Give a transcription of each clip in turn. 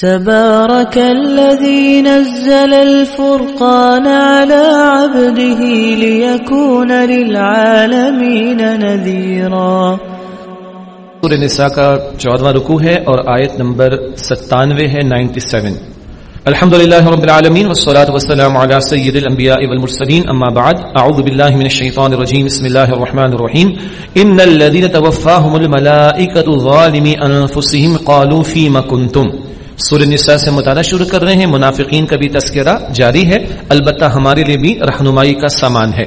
تبارك الذي نزل الفرقان على عبده ليكون للعالمين نذيرا. سورہ نساء کا چودواں رکو ہے اور آیت نمبر ستانوے ہے، نائنٹی سیون. الحمد لله رب العالمين والصلاة والسلام على سيد الأنبياء والمرسلين أما بعد أعوذ بالله من الشيطان الرجيم بسم الله الرحمن الرحيم إن الذين توفاهم الملائكة ظالمي أنفسهم قالوا فيما كنتم سور نساء سے مطالعہ شروع کر رہے ہیں، منافقین کا بھی تذکرہ جاری ہے، البتہ ہمارے لیے بھی رہنمائی کا سامان ہے۔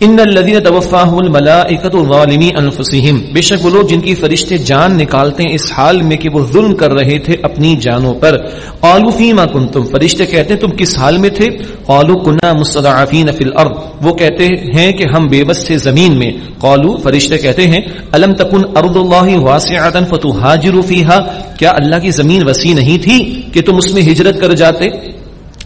ان الذين توفاهم الملائكه ظالمي انفسهم بے شک وہ لوگ جن کی فرشتے جان نکالتے ہیں اس حال میں کہ وہ ظلم کر رہے تھے اپنی جانوں پر۔ قالوا فيما كنتم فرشتے کہتے ہیں، تم کس حال میں تھے؟ قالوا كنا مستضعفين في الارض. وہ کہتے ہیں کہ ہم بے بس تھے زمین میں۔ قالوا، فرشتے کہتے ہیں، الم تكن ارض الله واسعه فتهاجروا فيها کیا اللہ کی زمین وسیع نہیں تھی کہ تم اس میں ہجرت کر جاتے؟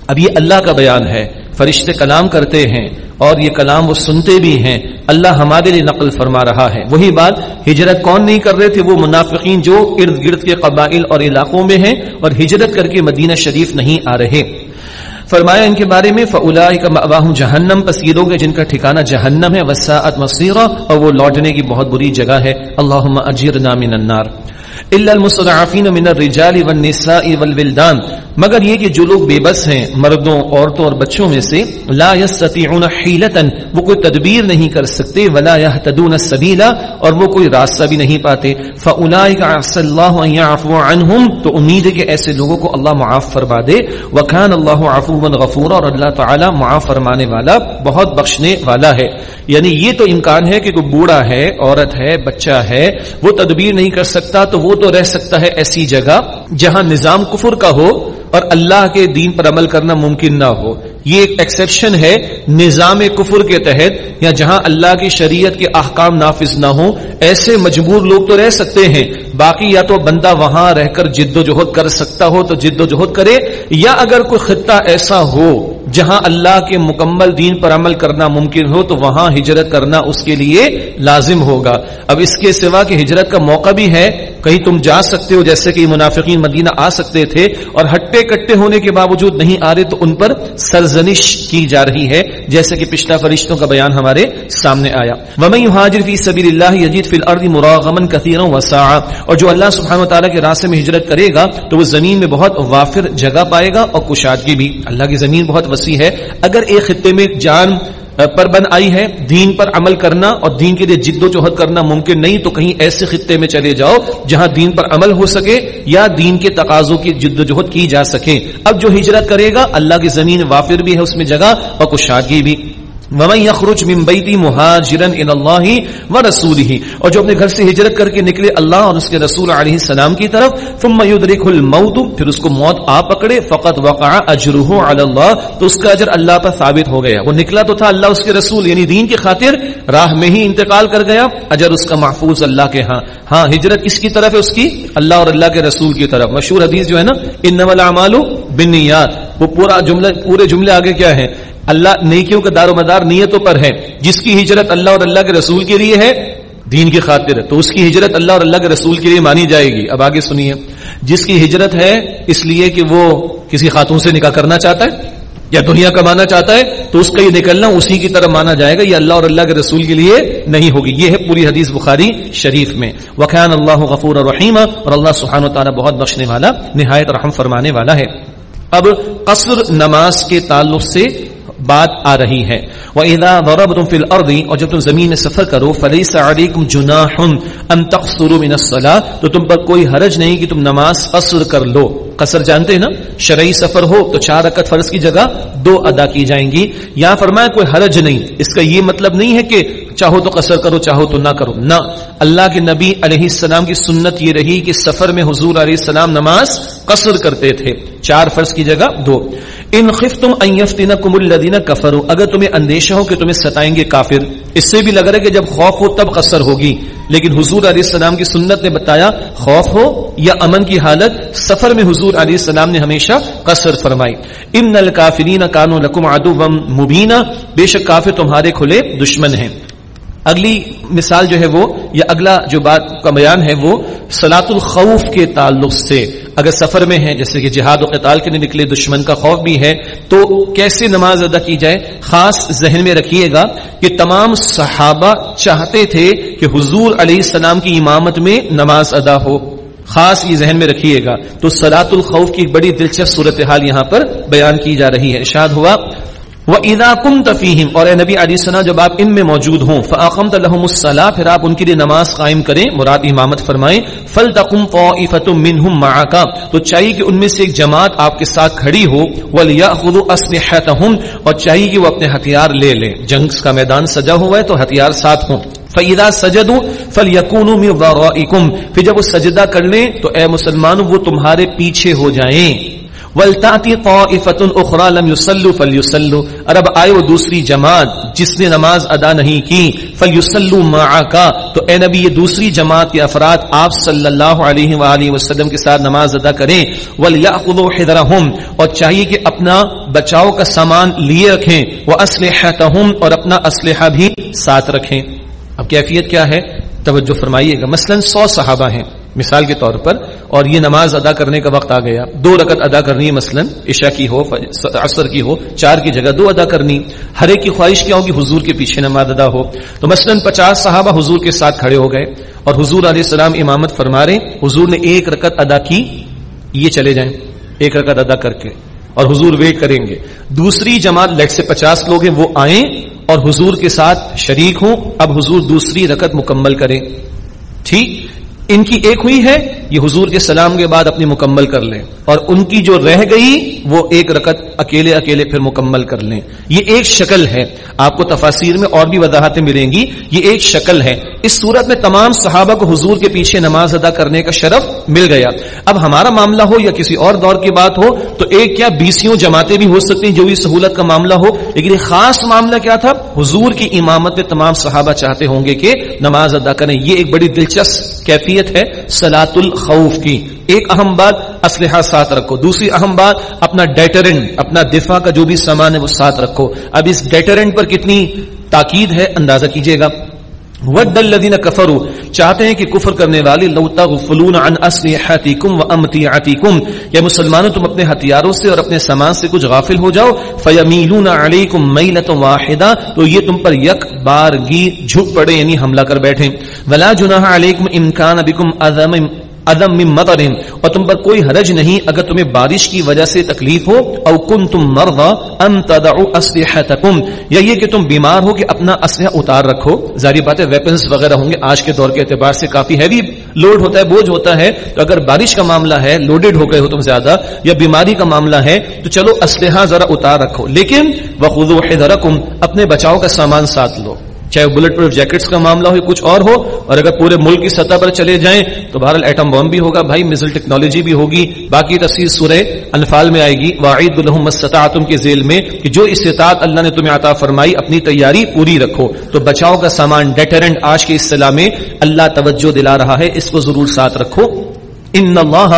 اب یہ اللہ کا بیان ہے۔ فرشتے کلام کرتے ہیں اور یہ کلام وہ سنتے بھی ہیں۔ اللہ ہمارے لیے نقل فرما رہا ہے۔ وہی بات، ہجرت کون نہیں کر رہے تھے؟ وہ منافقین جو ارد گرد کے قبائل اور علاقوں میں ہیں اور ہجرت کر کے مدینہ شریف نہیں آ رہے۔ فرمایا ان کے بارے میں فلا کا جہنم پسیروں کے جن کا ٹھکانہ جہنم ہے وساعت مصیرہ اور وہ لوٹنے کی بہت بری جگہ ہے۔ اللہ اجیرنا من النار۔ الا من الرجال والنساء والولدان۔ مگر یہ کہ جو لوگ بے بس ہیں، مردوں، عورتوں اور بچوں میں سے، لا يستطيعون حيله وہ کوئی تدبیر نہیں کر سکتے، ولا يهتدون السبيل، اور وہ کوئی راستہ بھی نہیں پاتے۔ فاولئک عسى الله ان يعفو عنهم، تو امید ہے کہ ایسے لوگوں کو اللہ معاف فرما دے۔ وكان الله عفوا اور اللہ تعالی معاف فرمانے والا، بہت بخشنے والا ہے۔ یعنی یہ تو امکان ہے کہ کوئی بوڑھا ہے، عورت ہے، بچہ ہے، وہ تدبیر نہیں کر سکتا تو وہ تو رہ سکتا ہے ایسی جگہ جہاں نظام کفر کا ہو۔ اور اللہ کے دین پر عمل کرنا ممکن نہ ہو۔ یہ ایک ایکسیپشن ہے نظام کفر کے تحت، یا جہاں اللہ کی شریعت کے احکام نافذ نہ ہوں۔ ایسے مجبور لوگ تو رہ سکتے ہیں۔ باقی یا تو بندہ وہاں رہ کر جد و جہد کر سکتا ہو تو جد و جہد کرے، یا اگر کوئی خطہ ایسا ہو۔ جہاں اللہ کے مکمل دین پر عمل کرنا ممکن ہو تو وہاں ہجرت کرنا اس کے لیے لازم ہوگا۔ اب اس کے سوا کہ ہجرت کا موقع بھی ہے، کہیں تم جا سکتے ہو جیسے کہ منافقین مدینہ آ سکتے تھے اور ہٹے کٹے ہونے کے باوجود نہیں آ رہے تو ان پر سرزنش کی جا رہی ہے، جیسے کہ پچھلا فرشتوں کا بیان ہمارے سامنے آیا۔ ومن يهاجر في سبيل الله يجد في الارض مراغما كثيرا وسعا اور جو اللہ سبحانہ وتعالی کے راستے میں ہجرت کرے گا تو وہ زمین میں بہت وافر جگہ پائے گا اور کشادگی بھی۔ اللہ کی زمین بہت وسیع ہے۔ اگر ایک خطے میں جان پر بند آئی ہے، دین پر عمل کرنا اور دین کے لیے جد و جہد کرنا ممکن نہیں، تو کہیں ایسے خطے میں چلے جاؤ جہاں دین پر عمل ہو سکے یا دین کے تقاضوں کی جد و جہد کی جا سکے۔ اب جو ہجرت کرے گا، اللہ کی زمین وافر بھی ہے اس میں جگہ اور کشادگی بھی۔ ومن يخرج من بيتي مهاجرا الى الله ورسوله اور جو اپنے گھر سے ہجرت کر کے نکلے اللہ اور اس کے رسول علیہ السلام کی طرف، ثم يدركه الموت، پھر اس کو موت آ پکڑے فقط وقع اجره على الله تو اس کا اجر اللہ پر ثابت ہو گیا۔ وہ نکلا تو تھا اللہ اس کے رسول یعنی دین کی خاطر، راہ میں ہی انتقال کر گیا، اجر اس کا محفوظ اللہ کے ہاں۔ ہاں ہجرت کس کی طرف ہے اس کی؟ اللہ اور اللہ کے رسول کی طرف۔ مشہور حدیث جو ہے نا انما الاعمال بالنیات وہ پورا جملہ، پورے جملے آگے کیا ہے اللہ نیکیوں کا دار و مدار نیتوں پر ہے۔ جس کی ہجرت اللہ اور اللہ کے رسول کے لیے ہے، دین کی خاطر تو اس کی ہجرت اللہ اور اللہ کے رسول کے لیے مانی جائے گی۔ اب آگے سنیے۔ جس کی ہجرت ہے، اس لیے کہ وہ کسی خاتون سے نکاح کرنا چاہتا ہے یا دنیا کمانا چاہتا ہے، تو اس کا یہ نکلنا اسی کی طرح مانا جائے گا۔ یہ اللہ اور اللہ کے رسول کے لیے نہیں ہوگی۔ یہ ہے پوری حدیث بخاری شریف میں۔ وقان اللہ غفور الرحیم اور اللہ سبحانہ و تعالیٰ بہت بخشنے والا، نہایت رحم فرمانے والا ہے۔ اب قصر نماز کے تعلق سے بات آ رہی ہے۔ وَإِذَا ضَرَبْتُمْ فِي الْأَرْضِ اور جب تم زمین میں سفر کرو، فَلَيْسَ عَلَيْكُمْ جُنَاحٌ أَن تَقْصُرُوا مِنَ الصَّلَاةِ تو تم پر کوئی حرج نہیں کہ تم نماز قصر کر لو۔ قصر جانتے ہیں نا؟ شرعی سفر ہو تو چار رکعت فرض کی جگہ دو ادا کی جائیں گی۔ یہاں فرمایا کوئی حرج نہیں۔ اس کا یہ مطلب نہیں ہے کہ چاہو تو قصر کرو، چاہو تو نہ کرو۔ نہ۔ اللہ کے نبی علیہ السلام کی سنت یہ رہی کہ سفر میں حضور علیہ السلام نماز قصر کرتے تھے۔ چار فرض کی جگہ دو۔ ان خفتم ان یفتنکم الذین کفروا، اگر تمہیں اندیشہ ہو کہ تمہیں ستائیں گے کافر، اس سے بھی لگ رہا ہے کہ جب خوف ہو تب قصر ہوگی۔ لیکن حضور علیہ السلام کی سنت نے بتایا، خوف ہو یا امن کی حالت، سفر میں حضور علیہ السلام نے ہمیشہ قصر فرمائی۔ ان الکافرین کانوا لکم عدوا مبینا، بے شک کافر تمہارے کھلے دشمن ہیں۔ اگلی مثال جو ہے وہ، یا اگلا جو بات کا بیان ہے وہ سلاط الخوف کے تعلق سے۔ اگر سفر میں ہے جیسے کہ جہاد و قتال کے لیے نکلے، دشمن کا خوف بھی ہے، تو کیسے نماز ادا کی جائے؟ خاص ذہن میں رکھیے گا کہ تمام صحابہ چاہتے تھے کہ حضور علیہ السلام کی امامت میں نماز ادا ہو۔ خاص یہ ذہن میں رکھیے گا۔ تو سلاط الخوف کی ایک بڑی دلچسپ صورتحال یہاں پر بیان کی جا رہی ہے۔ شاد ہوا وہ ادا کم تفیم اور اے نبی علی سنا جب آپ ان میں موجود ہوں فاقم تلحم الصلاح پھر آپ ان کے لیے نماز قائم کریں۔ مراد امامت فرمائیں فل تقم فوفت منہم تو چاہیے کہ ان میں سے ایک جماعت آپ کے ساتھ کھڑی ہو ولیا خود اسلحتہم اور چاہیے کہ وہ اپنے ہتھیار لے لیں جنگ کا میدان سجا ہوا ہے، تو ہتھیار ساتھ ہوں۔ فیدا سجد فل یقون پھر جب وہ سجدہ کر لیں، تو اے مسلمان وہ تمہارے پیچھے ہو جائیں۔ ولطاطی طائفۃ اخرى لم يصلوا فليصلوا۔ اور آئے وہ دوسری جماعت جس نے نماز ادا نہیں کی، فليصلوا معك تو اے نبی، یہ دوسری جماعت کے افراد آپ صلی اللہ علیہ والہ وسلم کے ساتھ نماز ادا کریں۔ ولياخذوا حذرهم۔ اور چاہیے کہ اپنا بچاؤ کا سامان لیے رکھیں۔ وہ واسلحتهم اور اپنا اسلحہ بھی ساتھ رکھیں۔ اب کیفیت کیا ہے؟ توجہ فرمائیے گا۔ مثلا سو صحابہ ہیں۔ مثال کے طور پر اور یہ نماز ادا کرنے کا وقت آ گیا۔ دو رکت ادا کرنی ہے، مثلا عشاء کی ہو عصر کی ہو، چار کی جگہ دو ادا کرنی۔ ہر ایک کی خواہش کیا ہوگی؟ حضور کے پیچھے نماز ادا ہو۔ تو مثلا پچاس صحابہ حضور کے ساتھ کھڑے ہو گئے اور حضور علیہ السلام امامت فرما رہے حضور نے ایک رکت ادا کی، یہ چلے جائیں۔ ایک رکت ادا کر کے اور حضور ویٹ کریں گے۔ دوسری جماعت لیٹ سے پچاس لوگ ہیں، وہ آئیں اور حضور کے ساتھ شریک ہوں۔ اب حضور دوسری رکت مکمل کریں۔ ٹھیک؟ ان کی ایک ہوئی ہے، یہ حضور کے سلام کے بعد اپنی مکمل کر لیں۔ اور ان کی جو رہ گئی، وہ ایک رکت اکیلے اکیلے پھر مکمل کر لیں۔ یہ ایک شکل ہے۔ آپ کو تفاصیر میں اور بھی وضاحتیں ملیں گی۔ یہ ایک شکل ہے۔ اس صورت میں تمام صحابہ کو حضور کے پیچھے نماز ادا کرنے کا شرف مل گیا۔ اب ہمارا معاملہ ہو یا کسی اور دور کی بات ہو، تو ایک کیا بیسوں جماعتیں بھی ہو سکتی ہیں جو بھی سہولت کا معاملہ ہو۔ لیکن یہ خاص معاملہ کیا تھا؟ حضور کی امامت میں تمام صحابہ چاہتے ہوں گے کہ نماز ادا کریں۔ یہ ایک بڑی دلچسپ کیفیت ہے سلاط الخوف کی۔ ایک اہم بات اسلحہ ساتھ رکھو۔ دوسری اہم بات اپنا ڈیٹرنٹ، اپنا دفاع کا جو بھی سامان ہے وہ ساتھ رکھو۔ اب اس ڈیٹرنٹ پر کتنی تاکید ہے، اندازہ کیجیے گا۔ ود الذین کفروا چاہتے ہیں کہ کفر کرنے والے لو تغفلون عن اسلحتکم وامتیعتکم یا مسلمانوں تم اپنے ہتھیاروں سے اور اپنے سامان سے کچھ غافل ہو جاؤ فیمیلون علیکم میلۃ واحدہ تو یہ تم پر یک بارگی جھک پڑے یعنی حملہ کر بیٹھیں ولا جناح علیکم ان کان بکم اذم ادم مطر اور تم پر کوئی حرج نہیں اگر تمہیں بارش کی وجہ سے تکلیف ہو او کن تم مرد ان تدعو اسلحتکم یا یہ کہ تم بیمار ہو کہ اپنا اسلحہ اتار رکھو۔ ظاہری بات ہے ویپنز وغیرہ ہوں گے، آج کے دور کے اعتبار سے کافی ہیوی لوڈ ہوتا ہے، بوجھ ہوتا ہے۔ تو اگر بارش کا معاملہ ہے لوڈڈ ہو گئے ہو تم زیادہ یا بیماری کا معاملہ ہے، تو چلو اسلحہ ذرا اتار رکھو۔ لیکن وخذوا حذرکم، اپنے بچاؤ کا سامان ساتھ لو۔ چاہے بلٹ پروف جیکٹس کا معاملہ ہو کچھ اور ہو، اور اگر پورے ملک کی سطح پر چلے جائیں تو بہرحال ایٹم بم بھی ہوگا، بھائی مزل ٹیکنالوجی بھی ہوگی۔ باقی تفصیل سورہ انفال میں آئے گی۔ واحد الحم استطاعتم کے ذیل میں کہ جو استطاعت اللہ نے تمہیں عطا فرمائی، اپنی تیاری پوری رکھو۔ تو بچاؤ کا سامان ڈیٹرنٹ آج کے اصطلاح میں اللہ توجہ دلا رہا ہے، اس کو ضرور ساتھ رکھو۔ ان اللہ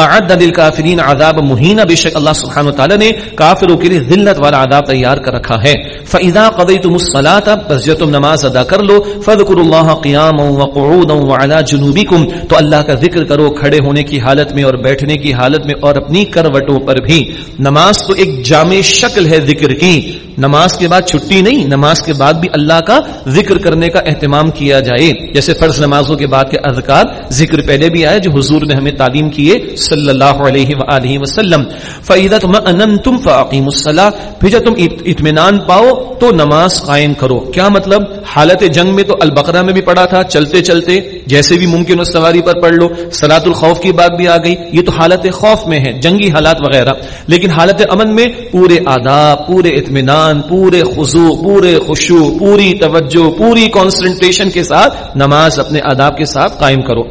اعد للکافرین عذاب مہینہ۔ بے شک اللہ سبحانہ وتعالی نے کافروں کے لیے ذلت والا عذاب تیار کر رکھا ہے۔ فاذا قضیتم الصلاۃ پس جب تم نماز ادا کر لو فذكروا الله قیاما وقعودا وعلى جنوبکم تو اللہ کا ذکر کرو کھڑے ہونے کی حالت میں اور بیٹھنے کی حالت میں اور اپنی کروٹوں پر بھی۔ نماز تو ایک جامع شکل ہے ذکر کی۔ نماز کے بعد چھٹی نہیں، نماز کے بعد بھی اللہ کا ذکر کرنے کا اہتمام کیا جائے۔ جیسے فرض نمازوں کے بعد کے اذکار ذکر پہلے بھی آئے، جو حضور نے ہمیں تعلیم کیے صلی اللہ علیہ وآلہ وسلم. فَإِذَا تم فَأَقِيمُ الصَّلَاةِ. پھر جب تم اطمینان پاؤ تو نماز قائم کرو. کیا مطلب؟ حالت جنگ میں تو البقرہ میں بھی پڑا تھا، چلتے چلتے جیسے بھی ممکن ہو سواری پر پڑھ لو سلاۃ الخوف کی بات بھی آ گئی، یہ تو حالت خوف میں ہے جنگی حالات وغیرہ۔ لیکن حالت امن میں پورے آداب، پورے اطمینان، پورے خضوع، پورے خوشو پوری توجہ، پوری کانسنٹریشن کے ساتھ نماز اپنے آداب کے ساتھ قائم کرو۔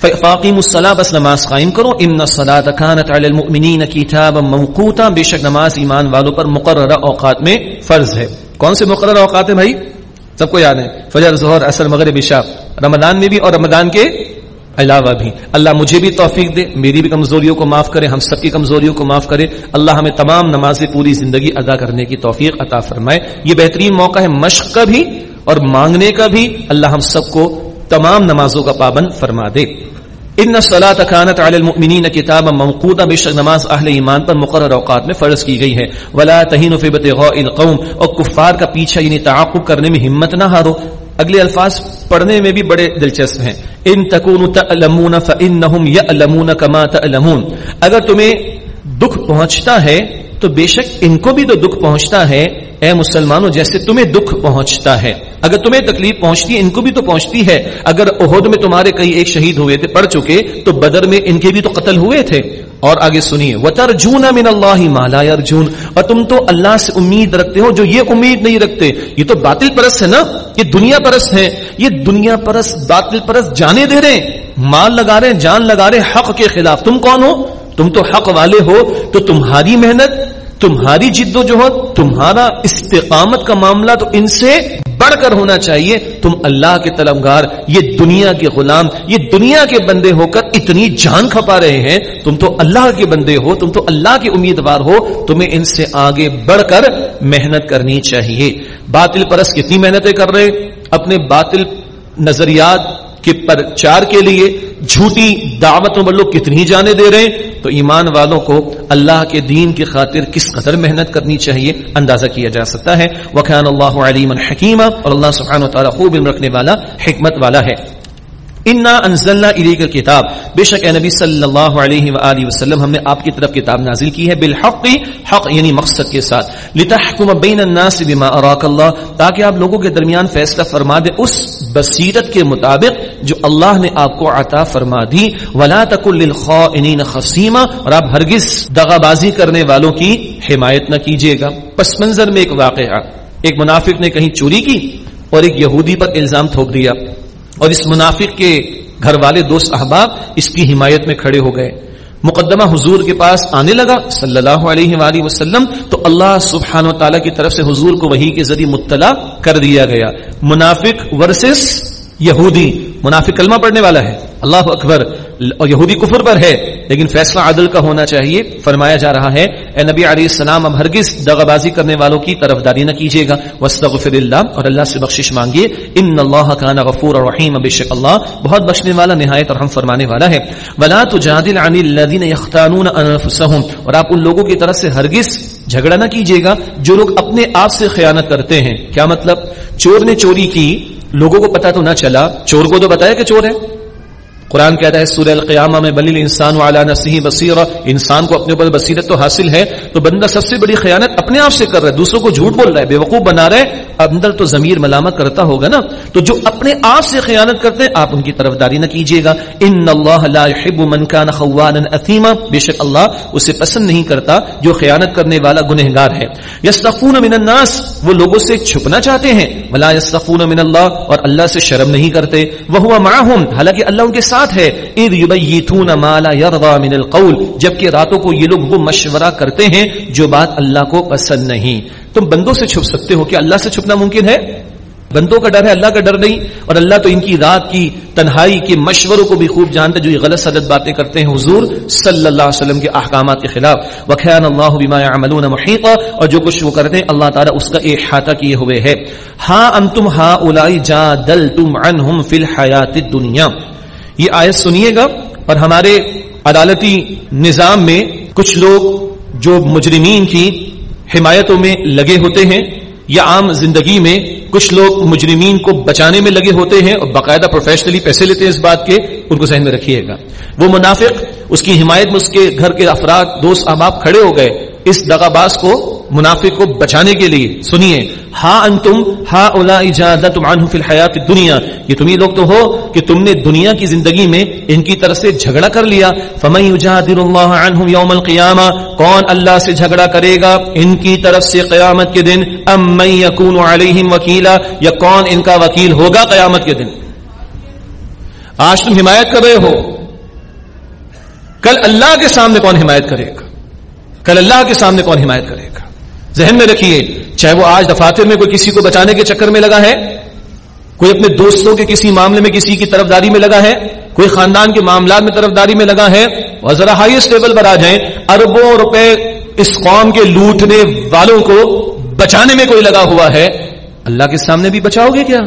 فاقیم الصلاة، بس نماز قائم کرو۔ ان الصلاة كانت على المؤمنین کتابا موقوتا، بے شک نماز ایمان والوں پر مقررہ اوقات میں فرض ہے۔ کون سے مقررہ اوقات ہیں بھائی؟ سب کو یاد ہے۔ فجر، ظہر اثر مغرب، عشاء۔ رمضان میں بھی اور رمضان کے علاوہ بھی۔ اللہ مجھے بھی توفیق دے، میری بھی کمزوریوں کو معاف کرے، ہم سب کی کمزوریوں کو معاف کرے۔ اللہ ہمیں تمام نمازیں پوری زندگی ادا کرنے کی توفیق عطا فرمائے۔ یہ بہترین موقع ہے مشق کا بھی اور مانگنے کا بھی۔ اللہ ہم سب کو تمام نمازوں کا پابند فرما دے۔ ان صلاح کانت علی المؤمنین کتاب موقوتا بے شک نماز اہل ایمان پر مقرر اوقات میں فرض کی گئی ہے۔ ولا تہین فی بتغاء القوم، اور کفار کا پیچھا یعنی تعاقب کرنے میں ہمت نہ ہارو۔ اگلے الفاظ پڑھنے میں بھی بڑے دلچسپ ہیں۔ ان تکون تعلمون فانهم يعلمون كما تعلمون اگر تمہیں دکھ پہنچتا ہے، تو بے شک ان کو بھی تو دکھ پہنچتا ہے۔ اے مسلمانوں، جیسے تمہیں دکھ پہنچتا ہے۔ اگر تمہیں تکلیف پہنچتی ہے، ان کو بھی تو پہنچتی ہے۔ اگر عہد میں تمہارے کئی ایک شہید ہوئے تھے، پڑھ چکے، تو بدر میں ان کے بھی تو قتل ہوئے تھے۔ اور آگے سنیے، وترجون من اللہ ما لا اور تم تو اللہ سے امید رکھتے ہو، جو یہ امید نہیں رکھتے۔ یہ تو باطل پرست ہے نا؟ یہ دنیا پرست ہے یہ دنیا پرست، باطل پرست جانے دے رہے ہیں۔ مال لگا رہے ہیں، جان لگا رہے ہیں، حق کے خلاف۔ تم کون ہو؟ تم تو حق والے ہو، تو تمہاری محنت تمہاری جد و جہد، تمہارا استقامت کا معاملہ تو ان سے بڑھ کر ہونا چاہیے۔ تم اللہ کے طلبگار، یہ دنیا کے غلام، یہ دنیا کے بندے ہو کر اتنی جان کھپا رہے ہیں۔ تم تو اللہ کے بندے ہو، تم تو اللہ کے امیدوار ہو، تمہیں ان سے آگے بڑھ کر محنت کرنی چاہیے۔ باطل پرس کتنی محنتیں کر رہے اپنے باطل نظریات کے پرچار کے لیے جھوٹی دعوتوں پر لوگ کتنی جانے دے رہے ہیں، تو ایمان والوں کو اللہ کے دین کی خاطر کس قدر محنت کرنی چاہیے اندازہ کیا جا سکتا ہے۔ وقان اللہ علیم حکیمہ اور اللہ سبحانہ و تعالیٰ خوب علم رکھنے والا، حکمت والا ہے۔ انا انزلنا الیک کتاب بے شک اے نبی صلی اللہ علیہ وآلہ وسلم، ہم نے آپ کی طرف کتاب نازل کی ہے۔ بالحق، حق یعنی مقصد کے ساتھ۔ لتحکم بین الناس بما اراک اللہ تاکہ آپ لوگوں کے درمیان فیصلہ فرما دیں اس بصیرت کے مطابق جو اللہ نے آپ کو عطا فرما دی. ولا تکل للخائنین خصیما اور آپ ہرگز دغا بازی کرنے والوں کی حمایت نہ کیجیے گا. پس منظر میں ایک واقعہ. ایک منافق نے کہیں چوری کی اور ایک یہودی پر الزام تھوک دیا. اور اس منافق کے گھر والے دوست احباب اس کی حمایت میں کھڑے ہو گئے. مقدمہ حضور کے پاس آنے لگا صلی اللہ علیہ وآلہ وسلم، تو اللہ سبحانہ و تعالیٰ کی طرف سے حضور کو وہی کے ذریعے مطلع کر دیا گیا. منافق ورسس یہودی منافق کلمہ پڑھنے والا ہے۔ اللہ اکبر، اور یہودی کفر پر ہے، لیکن فیصلہ عدل کا ہونا چاہیے، فرمایا جا رہا ہے۔ اے نبی علیہ السلام اب ہرگز دغبازی کرنے والوں کی طرف داری نہ کیجیے گا۔ وسطر اللہ اور اللہ سے بخشش مانگیے۔ ان اللہ کا غفور اور رحیم بشک اللہ بہت بخشنے والا، نہایت اور ہم فرمانے والا ہے۔ ولا تجادل عن الذين يختانون انفسهم اور آپ ان لوگوں کی طرف سے ہرگز جھگڑا نہ کیجیے گا جو لوگ اپنے آپ سے خیانت کرتے ہیں۔ کیا مطلب؟ چور نے چوری کی، لوگوں کو پتا تو نہ چلا۔ چور کو تو بتایا کہ چور ہے؟ قرآن کہتا ہے، سورہ القیامہ میں بلیل انسان والا نسی بصیر انسان کو اپنے اوپر بصیرت تو حاصل ہے، تو بندہ سب سے بڑی خیانت اپنے آپ سے کر رہا ہے، دوسروں کو جھوٹ بول رہا ہے، بے وقوف بنا رہا ہے، اندر تو ضمیر ملامت کرتا ہوگا نا، تو جو اپنے آپ سے خیانت کرتے ہیں، آپ ان کی طرف داری نہ کیجیے گا۔ ان اللہ لا يحب من كان خوانا اثیما، بے شک اللہ اسے پسند نہیں کرتا جو خیانت کرنے والا گنہگار ہے۔ یستخفون من الناس، وہ لوگوں سے چھپنا چاہتے ہیں۔ ولا یستخفون من اللہ، اور اللہ سے شرم نہیں کرتے۔ وہ معهم حالانکہ اللہ ان کے ساتھ ساتھ ہے، اذ یبیتون ما لا یرضى من القول جبکہ راتوں کو یہ لوگ وہ مشورہ کرتے ہیں جو بات اللہ کو پسند نہیں۔ تم بندوں سے چھپ سکتے ہو کہ اللہ سے چھپنا ممکن ہے؟ بندوں کا ڈر ہے، اللہ کا ڈر نہیں۔ اور اللہ تو ان کی رات کی تنہائی کے مشوروں کو بھی خوب جانتا ہے، جو یہ غلط سلط باتیں کرتے ہیں حضور صلی اللہ علیہ وسلم کے احکامات کے خلاف۔ وخیان اللہ بما يعملون محیطا اور جو کچھ وہ کرتے ہیں، اللہ تعالیٰ اس کا احاطہ کیے ہوئے ہے۔ ہاں انتم ہاں اولائی جادلتم عنہم فی الحیات الدنیا۔ یہ آیت سنیے گا اور ہمارے عدالتی نظام میں کچھ لوگ جو مجرمین کی حمایتوں میں لگے ہوتے ہیں یا عام زندگی میں کچھ لوگ مجرمین کو بچانے میں لگے ہوتے ہیں اور باقاعدہ پروفیشنلی پیسے لیتے ہیں اس بات کے، ان کو ذہن میں رکھیے گا۔ وہ منافق، اس کی حمایت میں اس کے گھر کے افراد، دوست، احباب کھڑے ہو گئے اس دغاباز کو، منافق کو بچانے کے لیے، سنیے ہا انتم ہا اولا اجازت عنہ فی الحیات دنیا یہ تم ہی لوگ تو ہو کہ تم نے دنیا کی زندگی میں ان کی طرف سے جھگڑا کر لیا۔ فمن یجادل اللہ عنہم یوم القیامہ، کون اللہ سے جھگڑا کرے گا ان کی طرف سے قیامت کے دن؟ ام من یکون علیہم وکیلا، یا کون ان کا وکیل ہوگا قیامت کے دن؟ آج تم حمایت کر رہے ہو۔ کل اللہ کے سامنے کون حمایت کرے گا؟ کل اللہ کے سامنے کون حمایت کرے گا؟ ذہن میں رکھیے، چاہے وہ آج دفاتر میں کوئی کسی کو بچانے کے چکر میں لگا ہے، کوئی اپنے دوستوں کے کسی معاملے میں کسی کی طرف داری میں لگا ہے، کوئی خاندان کے معاملات میں طرف داری میں لگا ہے، اور ذرا ہائیسٹ لیول پر آ جائیں، اربوں روپے اس قوم کے لوٹنے والوں کو بچانے میں کوئی لگا ہوا ہے، اللہ کے سامنے بھی بچاؤ گے کیا؟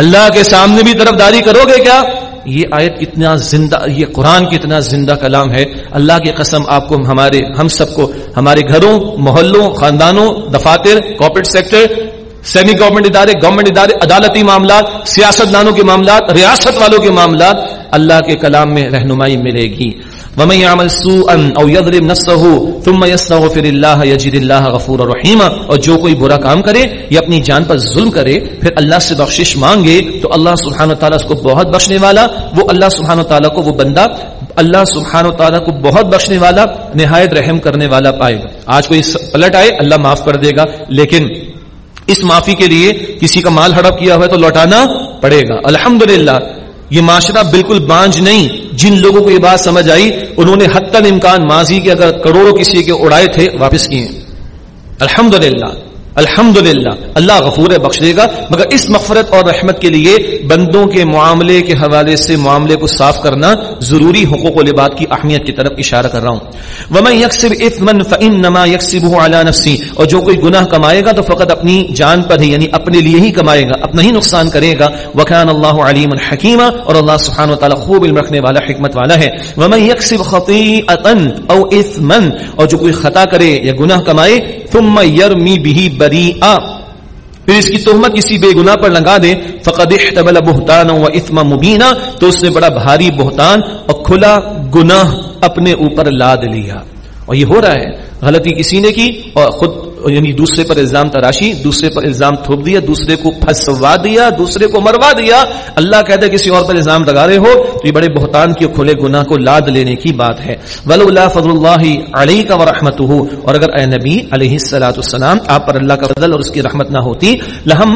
اللہ کے سامنے بھی طرف داری کرو گے کیا؟ یہ آیت اتنا زندہ، یہ قرآن کی اتنا زندہ کلام ہے۔ اللہ کی قسم آپ کو، ہمارے، ہم سب کو، ہمارے گھروں، محلوں، خاندانوں، دفاتر کارپوریٹ سیکٹر سیمی گورنمنٹ ادارے گورنمنٹ ادارے، عدالتی معاملات سیاست دانوں کے معاملات، ریاست والوں کے معاملات، اللہ کے کلام میں رہنمائی ملے گی۔ ومن يعمل سوءا او يضرب نفسه ثم يستغفر الله يجد الله غفورا رحيما اور جو کوئی برا کام کرے یا اپنی جان پر ظلم کرے، پھر اللہ سے بخشش مانگے تو اللہ سبحانہ وتعالی اس کو بہت بخشنے والا، وہ اللہ سبحانہ وتعالی کو وہ بندہ اللہ سبحانہ وتعالی کو بہت بخشنے والا، نہایت رحم کرنے والا پائے گا۔ آج کوئی پلٹ آئے، اللہ معاف کر دے گا۔ لیکن اس معافی کے لیے کسی کا مال ہڑپ کیا ہوا ہے تو لوٹانا پڑے گا۔ الحمدللہ یہ معاشرہ بالکل بانج نہیں، جن لوگوں کو یہ بات سمجھ آئی، انہوں نے حتی امکان ماضی کے اگر کروڑوں کسی کے اڑائے تھے، واپس کیے۔ الحمدللہ۔ الحمد اللہ غفور بخش دے گا، مگر اس مغفرت اور رحمت کے لیے بندوں کے معاملے کے حوالے سے معاملے کو صاف کرنا ضروری حقوق و لباد کی اہمیت کی طرف اشارہ کر رہا ہوں۔ ومن یکسب اثما فانما يكسبه على نفسه، اور جو کوئی گناہ کمائے گا تو فقط اپنی جان پر ہی یعنی اپنے لیے ہی کمائے گا، اپنا ہی نقصان کرے گا۔ وكان الله عليما حکیما اور اللہ سبحانہ وتعالی خوب علم رکھنے والا، حکمت والا ہے۔ ومن یکسب خطیئه او اثما اور جو کوئی خطا کرے یا گناہ کمائے، ثم يرمي به بری پھر اس کی تہمت کسی بے گناہ پر لگا دے فقد احتمل بہتان و اثم مبینہ تو اس نے بڑا بھاری بہتان اور کھلا گناہ اپنے اوپر لاد لیا۔ اور یہ ہو رہا ہے، غلطی کسی نے کی اور خود یعنی دوسرے پر الزام تراشی، دوسرے پر الزام تھوپ دیا، دوسرے کو پھنسوا دیا، دوسرے کو مروا دیا۔ اللہ کہتا ہے کسی اور پر الزام لگا رہے ہو، تو یہ بڑے بہتان کے کھلے گناہ کو لاد لینے کی بات ہے۔ ولو اللہ فضل اللہ علیہ کا رحمت ہو اور اگر اے نبی علیہ السلاۃ السلام آپ پر اللہ کا فضل اور اس کی رحمت نہ ہوتی، لہم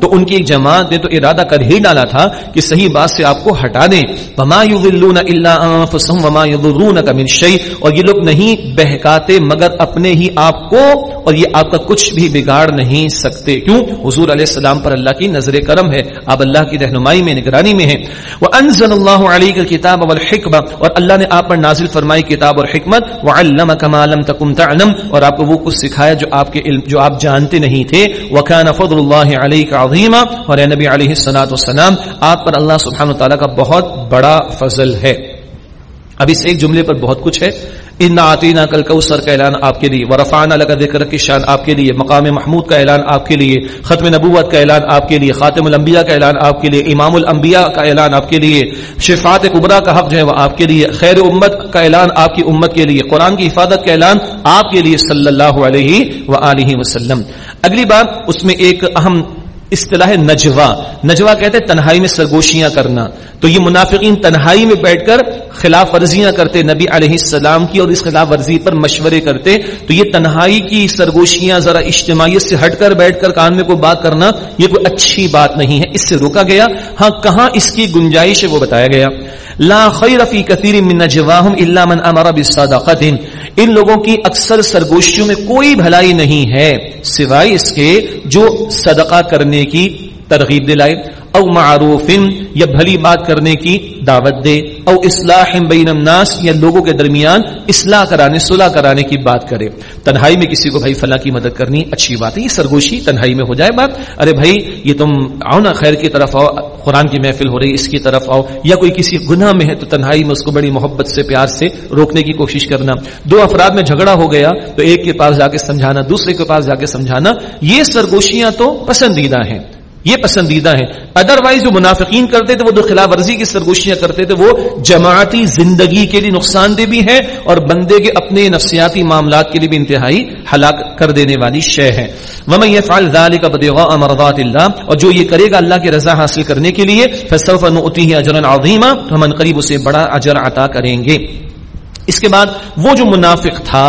تو ان کی ایک جماعت نے تو ارادہ کر ہی ڈالا تھا کہ صحیح بات سے آپ کو ہٹا دیں۔ وما یضلون الا انفسهم وما یضرونک من شیء اور یہ لوگ نہیں بہکاتے مگر اپنے ہی آپ کو اور یہ آپ کا کچھ بھی بگاڑ نہیں سکتے۔ کیوں؟ حضور علیہ السلام پر اللہ کی نظر کرم ہے۔ آپ اللہ کی رہنمائی میں، نگرانی میں ہیں۔ وہ انزل اللہ علیہ کا والحکمہ اور اللہ نے آپ پر نازل فرمائی کتاب اور حکمت۔ وعلم کما لم تکم تعلم۔ اور آپ کو وہ کچھ سکھایا جو آپ کے علم، جو آپ جانتے نہیں تھے۔ وکان فضل اللہ علیہ کا عظیمہ اور اے نبی علیہ السلاۃ والسلام، آپ پر اللہ سبحانہ و تعالیٰ کا بہت بڑا فضل ہے۔ اب اس ایک جملے پر بہت کچھ ہے۔ ان آتینا کل کوثر کا اعلان آپ کے لیے۔ ورفان الگ ذکر کی شان آپ کے لیے۔ مقام محمود، کا اعلان آپ کے لیے۔ ختم نبوت، کا اعلان آپ کے لیے۔ خاتم الانبیاء، کا اعلان آپ کے لیے۔ امام الانبیاء، کا اعلان آپ کے لیے۔ شفاعت قبرا کا حق جو ہے وہ آپ کے لیے۔ خیر امت، کا اعلان آپ کی امت کے لیے۔ قرآن کی حفاظت، کا اعلان آپ کے لیے صلی اللہ علیہ و وسلم۔ اگلی بات اس میں ایک اہم اصطلاح نجوا نجوا کہتے ہیں تنہائی میں سرگوشیاں کرنا۔ تو یہ منافقین تنہائی میں بیٹھ کر خلاف ورزیاں کرتے، نبی علیہ السلام کی اور اس خلاف ورزی پر مشورے کرتے۔ تو یہ تنہائی کی سرگوشیاں ذرا اجتماعیت سے ہٹ کر بیٹھ کر کان میں کوئی بات کرنا، یہ کوئی اچھی بات نہیں ہے۔ اس سے روکا گیا۔ ہاں کہاں اس کی گنجائش ہے وہ بتایا گیا۔ لا خیر فی کثیر من نجواہم الا من امر بالصدقۃ ان لوگوں کی اکثر سرگوشیوں میں کوئی بھلائی نہیں ہے، سوائے اس کے جو صدقہ کرنے کی ترغیب دلائے او معروف یا بھلی بات کرنے کی دعوت دے۔ او اصلاح بین الناس، یا لوگوں کے درمیان اصلاح کرانے، صلح کرانے کی بات کرے۔ تنہائی میں کسی کو بھائی فلاں کی مدد کرنی اچھی بات ہے، یہ سرگوشی تنہائی میں ہو جائے بات۔ ارے بھائی، یہ تم آؤ نا، خیر کی طرف آؤ، قرآن کی محفل ہو رہی اس کی طرف آؤ۔ یا کوئی کسی گناہ میں ہے تو تنہائی میں اس کو بڑی محبت سے، پیار سے روکنے کی کوشش کرنا۔ دو افراد میں جھگڑا ہو گیا تو ایک کے پاس جا کے سمجھانا، دوسرے کے پاس جا کے سمجھانا، یہ سرگوشیاں تو پسندیدہ ہیں۔ یہ پسندیدہ ہے ادر وائز جو منافقین کرتے تھے، وہ خلاف ورزی کی سرگوشیاں کرتے تھے، وہ جماعتی زندگی کے لیے نقصان دہ بھی ہے اور بندے کے اپنے نفسیاتی معاملات کے لیے بھی انتہائی ہلاک کر دینے والی شے ہے ومن يفعل ذلك ابتغاء مرضات اللہ اور جو یہ کرے گا اللہ کی رضا حاصل کرنے کے لیے، فسوف نؤتيه اجرا عظیما تو ہم قریب اسے بڑا اجر عطا کریں گے۔ اس کے بعد وہ جو منافق تھا،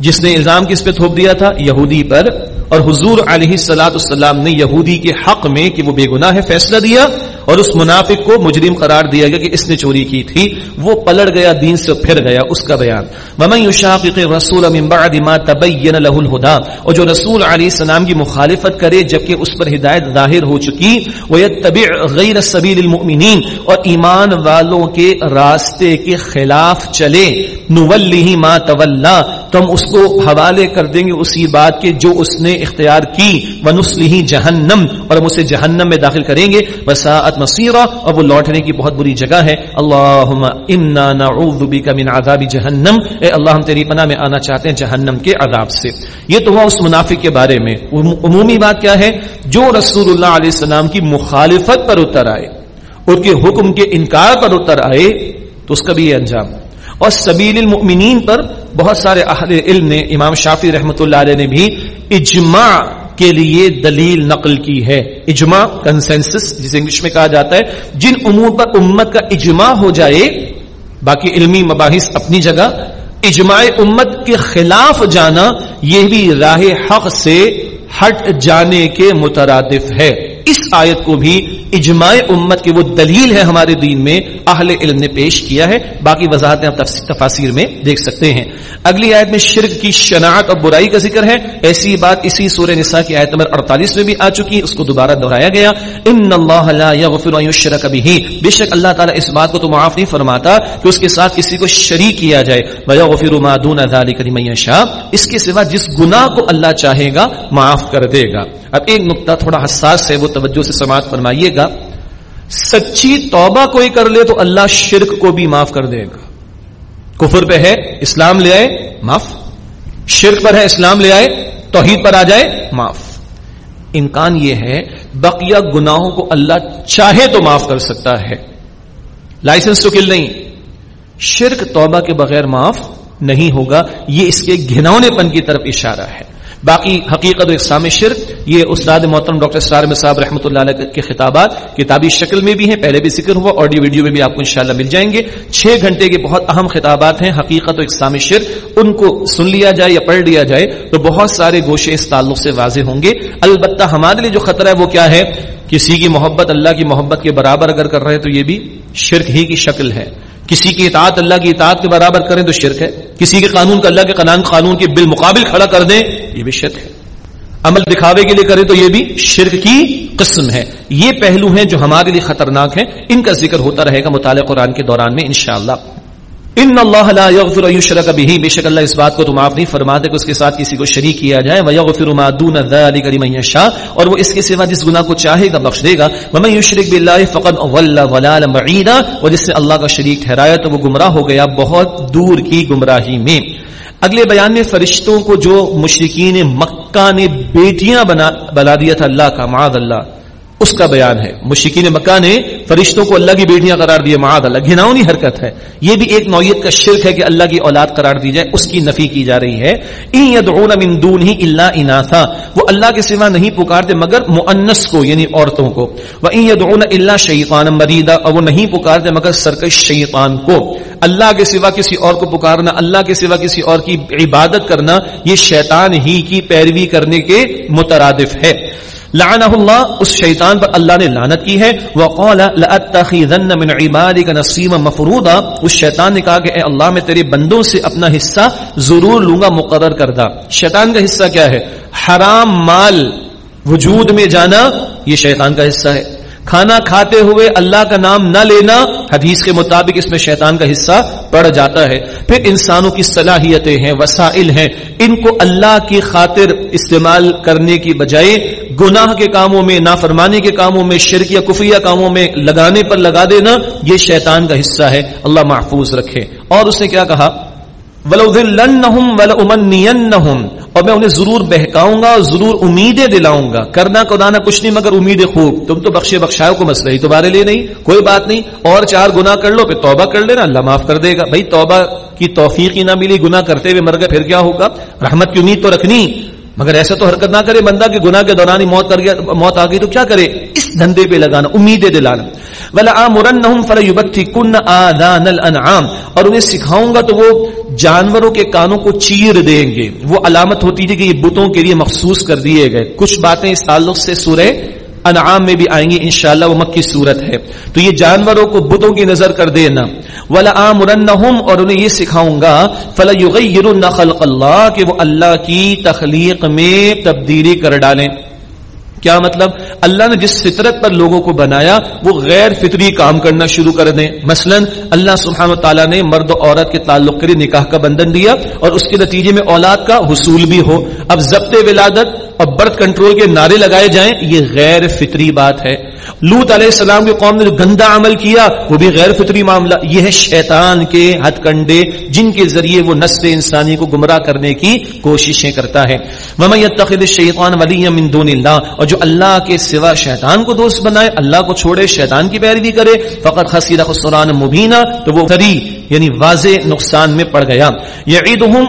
جس نے الزام کس پہ تھوپ دیا تھا، یہودی پر اور حضور علیہ سلاۃ السلام نے یہودی کے حق میں کہ وہ بے گناہ ہے فیصلہ دیا اور اس منافق کو مجرم قرار دیا گیا کہ اس نے چوری کی تھی۔ وہ پلٹ گیا، دین سے پھر گیا۔ اس کا بیان۔ ومن يشاقق الرسول من بعد ما تبين له الهدى۔ اور جو رسول علیہ السلام کی مخالفت کرے، جبکہ اس پر ہدایت ظاہر ہو چکی، ويتبع غیر سبیل المؤمنین اور ایمان والوں کے راستے کے خلاف چلے۔ نولیہ ما تولا تو ہم اس کو حوالے کر دیں گے اسی بات کے جو اس نے اختیار کی۔ ونسلی جہنم اور ہم اسے جہنم میں داخل کریں گے۔ وساعت مسیرہ اور وہ لوٹنے کی بہت بری جگہ ہے۔ اللہ انا نعوذ بک من عذاب جہنم اے اللہ، ہم تیری پناہ میں آنا چاہتے ہیں جہنم کے عذاب سے۔ یہ تو ہوا اس منافق کے بارے میں۔ عمومی بات کیا ہے؟ جو رسول اللہ علیہ السلام کی مخالفت پر اتر آئے ان کے حکم کے انکار پر اتر آئے، تو اس کا بھی یہ انجام۔ اور سبیل المؤمنین پر بہت سارے اہل علم نے، امام شافی رحمۃ اللہ علیہ نے بھی اجماع کے لیے دلیل نقل کی ہے۔ اجماع کنسنسس جسے انگلش میں کہا جاتا ہے، جن امور پر امت کا اجماع ہو جائے، باقی علمی مباحث اپنی جگہ، اجماع امت کے خلاف جانا، یہ بھی راہ حق سے ہٹ جانے کے مترادف ہے۔ اس آیت کو بھی اجماع امت کی وہ دلیل ہے ہمارے دین میں اہل علم نے پیش کیا ہے۔ باقی وضاحتیں آپ تفاصیر میں دیکھ سکتے ہیں۔ اگلی آیت میں شرک کی شناخت اور برائی کا ذکر ہے۔ ایسی بات اسی سورہ نساء کی آیت نمبر 48 میں بھی آ چکی اس کو دوبارہ دہرایا گیا۔ ان اللہ لا یغفر ان یشرک به بے شک اللہ تعالی اس بات کو تو معاف نہیں فرماتا کہ اس کے ساتھ کسی کو شریک کیا جائے۔ ویغفر ما دون ذلك لمن یشاء اس کے سوا جس گناہ کو اللہ چاہے گا معاف کر دے گا۔ اب ایک نقطہ تھوڑا حساس ہے، وہ توجہ سے سماعت فرمائیے گا، سچی توبہ کوئی کر لے تو اللہ شرک کو بھی معاف کر دے گا۔ کفر پہ ہے، اسلام لے آئے، معاف۔ شرک پر ہے، اسلام لے آئے، توحید پر آ جائے، معاف۔ امکان یہ ہے، بقیہ گناہوں کو اللہ چاہے تو معاف کر سکتا ہے۔ لائسنس تو کل نہیں۔ شرک توبہ کے بغیر معاف نہیں ہوگا، یہ اس کے گھنونے پن کی طرف اشارہ ہے۔ باقی حقیقت و اقسام شرک، یہ استاد محترم ڈاکٹر سارم صاحب رحمۃ اللہ علیہ کے خطابات کتابی شکل میں بھی ہیں، پہلے بھی ذکر ہوا، آڈیو ویڈیو میں بھی آپ کو انشاءاللہ مل جائیں گے۔ چھ گھنٹے کے بہت اہم خطابات ہیں، حقیقت و اقسام شرک، ان کو سن لیا جائے یا پڑھ لیا جائے تو بہت سارے گوشے اس تعلق سے واضح ہوں گے۔ البتہ ہمارے لیے جو خطرہ ہے وہ کیا ہے؟ کسی کی محبت، اللہ کی محبت کے برابر اگر کر رہے ہیں تو یہ بھی شرک ہی کی شکل ہے۔ کسی کی اطاعت اللہ کی اطاعت کے برابر کریں تو شرک ہے، کسی کے قانون کا اللہ کے قانون قانون کے بالمقابل کھڑا کر دیں، یہ بھی شرک ہے۔ عمل دکھاوے کے لیے کریں تو یہ بھی شرک کی قسم ہے۔ یہ پہلو ہیں جو ہمارے لیے خطرناک ہیں، ان کا ذکر ہوتا رہے گا مطالعہ قرآن کے دوران میں انشاءاللہ۔ ان اللہ لا یغفر ان یشرک به. بے شک اللہ اس بات کو تو معاف نہیں فرماتے کہ اس کے ساتھ کسی کو شریک کیا جائے. و یغفر ما دون ذلک لمن یشاء اور وہ اس کے سوا جس گناہ کو چاہے گا بخش دے گا. ومن یشرک بالله فقد ضل ضلالا بعیدا اور جس نے اللہ کا شریک ٹھہرایا تو وہ گمراہ ہو گیا بہت دور کی گمراہی میں. اگلے بیان میں فرشتوں کو جو مشرقین مکہ نے بیٹیاں بنا بنا دیا تھا اللہ کا، معاذ اللہ. اس کا بیان ہے۔ مشکین مکہ نے فرشتوں کو اللہ کی بیٹیاں قرار دیے معاد اللہ۔ گھناؤنی حرکت ہے۔ یہ بھی ایک نوعیت کا شرک ہے کہ اللہ کی اولاد قرار دی جائے، اس کی نفی کی جا رہی ہے۔ این یدعون من دون ہی اللہ اناثا۔ وہ اللہ کے سوا نہیں پکارتے، مگر مؤنس کو یعنی عورتوں کو۔ وہ این یدعون الا شیطان مریدا۔ اور وہ نہیں پکارتے، مگر سرکش شیطان کو۔ اللہ کے سوا کسی اور کو پکارنا، اللہ کے سوا کسی اور کی عبادت کرنا، یہ شیطان ہی کی پیروی کرنے کے مترادف ہے۔ لعنہ اللہ اس شیطان پر اللہ نے لعنت کی ہے۔ وقال لاتخذن من عبادك نصيبا مفروضا۔ اس شیطان نے کہا کہ اے اللہ، میں تیرے بندوں سے اپنا حصہ ضرور لوں گا، مقرر کردہ۔ شیطان کا حصہ کیا ہے؟ حرام مال وجود میں جانا، یہ شیطان کا حصہ ہے۔ کھانا کھاتے ہوئے اللہ کا نام نہ لینا حدیث کے مطابق اس میں شیطان کا حصہ پڑ جاتا ہے۔ پھر انسانوں کی صلاحیتیں ہیں، وسائل ہیں۔ ان کو اللہ کی خاطر استعمال کرنے کی بجائے گناہ کے کاموں میں، نافرمانی کے کاموں میں، شرک یا کفیہ کاموں میں لگانے پر لگا دینا یہ شیطان کا حصہ ہے۔ اللہ محفوظ رکھے۔ اور اس نے کیا کہا؟ اور میں انہیں ضرور بہکاؤں گا اور ضرور امیدیں دلاؤں گا۔ کرنا کودانا کچھ نہیں مگر امید خوب۔ تم تو بخشے بخشاؤ کو مسئلہ ہی تمہارے لیے نہیں، کوئی بات نہیں۔ اور چار گنا کر لو، پھر توبہ کر لینا، اللہ معاف کر دے گا۔ بھائی، توبہ کی توفیق ہی نہ ملی گنا کرتے ہوئے مر گئے، پھر کیا ہوگا؟ رحمت کی امید تو رکھنی۔ مگر ایسا تو حرکت نہ کرے بندہ کہ گناہ کے دوران ہی موت کر گیا، موت آ گئی تو کیا کرے؟ اس دھندے پہ لگانا، امیدیں دلانا۔ الانعام اور انہیں سکھاؤں گا تو وہ جانوروں کے کانوں کو چیر دیں گے۔ وہ علامت ہوتی تھی کہ یہ بتوں کے لیے مخصوص کر دیے گئے۔ کچھ باتیں اس تعلق سے سورہ انعام میں بھی آئیں گی انشاءاللہ وہ مکی صورت ہے۔ تو یہ جانوروں کو بتوں کی نظر کر دینا۔ ولا اور اور برتھ کنٹرول کے نعرے لگائے جائیں، یہ غیر فطری بات ہے۔ لوت علیہ السلام کی قوم نے جو گندا عمل کیا، وہ بھی غیر فطری معاملہ۔ یہ ہے شیطان کے ہتھ کنڈے، جن کے ذریعے وہ نسل انسانی کو گمراہ کرنے کی کوششیں کرتا ہے۔ شیطان ولی من دون اللہ اور جو اللہ کے سوا شیطان کو دوست بنائے، اللہ کو چھوڑے، شیطان کی پیروی کرے فقط خسیر خسران مبینہ تو وہ تری یعنی واضح نقصان میں پڑ گیا۔ یعیدہم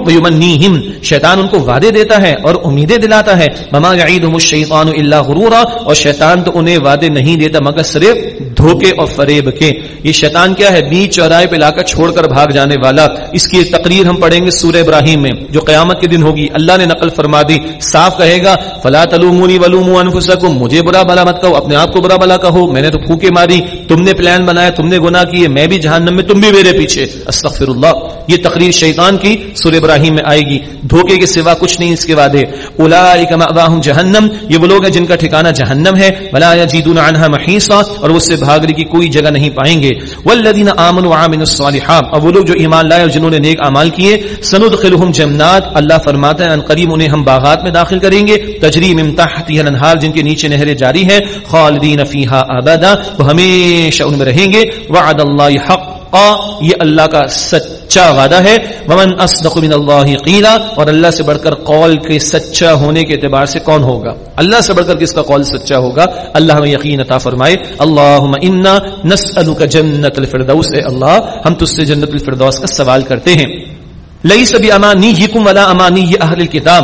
شیطان ان کو وعدے دیتا ہے اور امیدیں دلاتا ہے۔ مما یعیدہم الشیطان الا غرورا۔ اور شیطان تو انہیں وعدے نہیں دیتا، مگر صرف دھوکے اور فریب کے۔ یہ شیطان کیا ہے؟ بیچ چوراہے پہ لا کر چھوڑ کر بھاگ جانے والا۔ اس کی تقریر ہم پڑھیں گے سورہ ابراہیم میں، جو قیامت کے دن ہوگی۔ اللہ نے نقل فرما دی۔ صاف کہے گا، فلا تلومونی ولوموا انفسکم مجھے برا بلا مت کہو، اپنے آپ کو برا بلا کہو۔ میں نے تو پھوکے ماری، تم نے پلان بنایا، تم نے گناہ کیے۔ میں بھی جہنم میں، تم بھی میرے پیچھے۔ استغفر اللہ یہ تقریر شیطان کی سورہ ابراہیم میں آئے گی۔ دھوکے کے سوا کچھ نہیں اس کے وعدے۔ اولئک مأواہم جہنم۔ یہ وہ لوگ ہیں جن کا ٹھکانہ جہنم ہے۔ ولا یجدون عنها محیصا۔ اور اس سے بھاگنے کی کوئی جگہ نہیں پائیں گے۔ والذین آمنوا وعملوا الصالحات اب وہ لوگ جو ایمان لائے اور جنہوں نے نیک اعمال کیے، سندخلهم جنات۔ اللہ فرماتا ہے ان قریب انہیں ہم باغات میں داخل کریں گے۔ تجری من تحتها الانہار، جن کے نیچے نہریں جاری ہیں۔ خالدین فیہا ابدا۔ وہ ہمیشہ ان میں رہیں گے۔ وعد اللہ حق۔ یہ اللہ کا سچا وعدہ ہے۔ ومن اصدق من اللہ قیلا اور اللہ سے بڑھ کر قول کے سچا ہونے کے اعتبار سے کون ہوگا؟ اللہ سے بڑھ کر کس کا قول سچا ہوگا؟ اللہ ہمیں یقین عطا فرمائے۔ اللہم انا نسألک جنت الفردوس، اے اللہ، ہم تجھ سے جنت الفردوس کا سوال کرتے ہیں۔ لیس بی امانیکم ولا امانی اہل الكتاب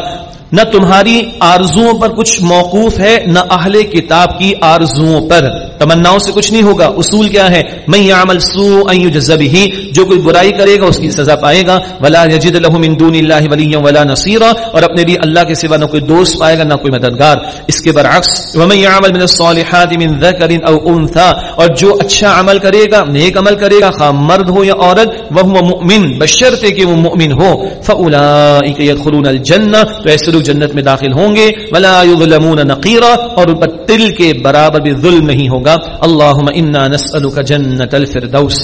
نہ تمہاری آرزوؤں پر کچھ موقوف ہے، نہ اہل کتاب کی آرزوؤں پر۔ تمناؤں سے کچھ نہیں ہوگا۔ اصول کیا ہے میں عمل سو ہی جو کوئی برائی کرے گا، اس کی سزا پائے گا۔ ولا یجد له من دون اللہ ولی ولا نصیرا، اور اپنے لیے اللہ کے سوا نہ کوئی دوست پائے گا، نہ کوئی مددگار۔ اس کے برعکس، ومن يعمل من الصالحات من ذکر او انثى اور جو اچھا عمل کرے گا، نیک عمل کرے گا، خواہ مرد ہو یا عورت وہ مؤمن بشرط کہ وہ مؤمن ہو۔ فاولئک يدخلون الجنہ، تو ایسے جنت میں داخل ہوں گے۔ ولا يظلمون نقیرا اور بتل کے برابر بھی ظلم نہیں ہوگا۔ اللهم انا نسالك جنت الفردوس۔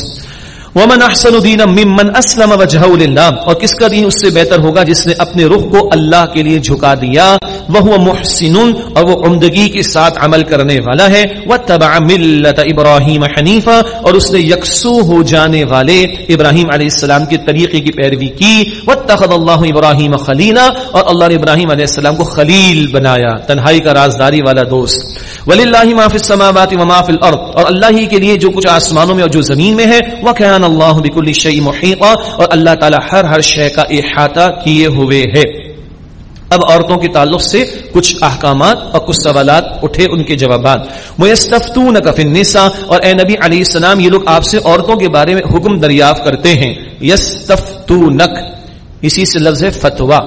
ومن احسن دینا ممن اسلم وجهه لله اور کس کا دین اس سے بہتر ہوگا جس نے اپنے رخ کو اللہ کے لیے جھکا دیا؟ وہ محسن اور وہ عمدگی کے ساتھ عمل کرنے والا ہے۔ وتبع ملت ابراہیم حنیفہ اور اس نے یکسو ہو جانے والے ابراہیم علیہ السلام کے طریقے کی پیروی کی۔ واتخذ اللہ ابراہیم خلیلا اور اللہ نے ابراہیم علیہ السلام کو خلیل بنایا، تنہائی کا رازداری والا دوست۔ وللہ ما فی السماوات وما فی الارض، اور اللہ ہی کے لیے جو کچھ آسمانوں میں اور جو زمین میں ہے وہ کان اللہ بکل شیء محیطا، اور اللہ تعالی ہر ہر شے کا احاطہ کیے ہوئے ہے۔ اب عورتوں کے تعلق سے کچھ احکامات اور کچھ سوالات اٹھے ان کے جوابات۔ مستفتونک فی النساء، اور اے نبی علیہ السلام، یہ لوگ آپ سے عورتوں کے بارے میں حکم دریافت کرتے ہیں۔ یستفتونک اسی سے لفظ ہے فتوا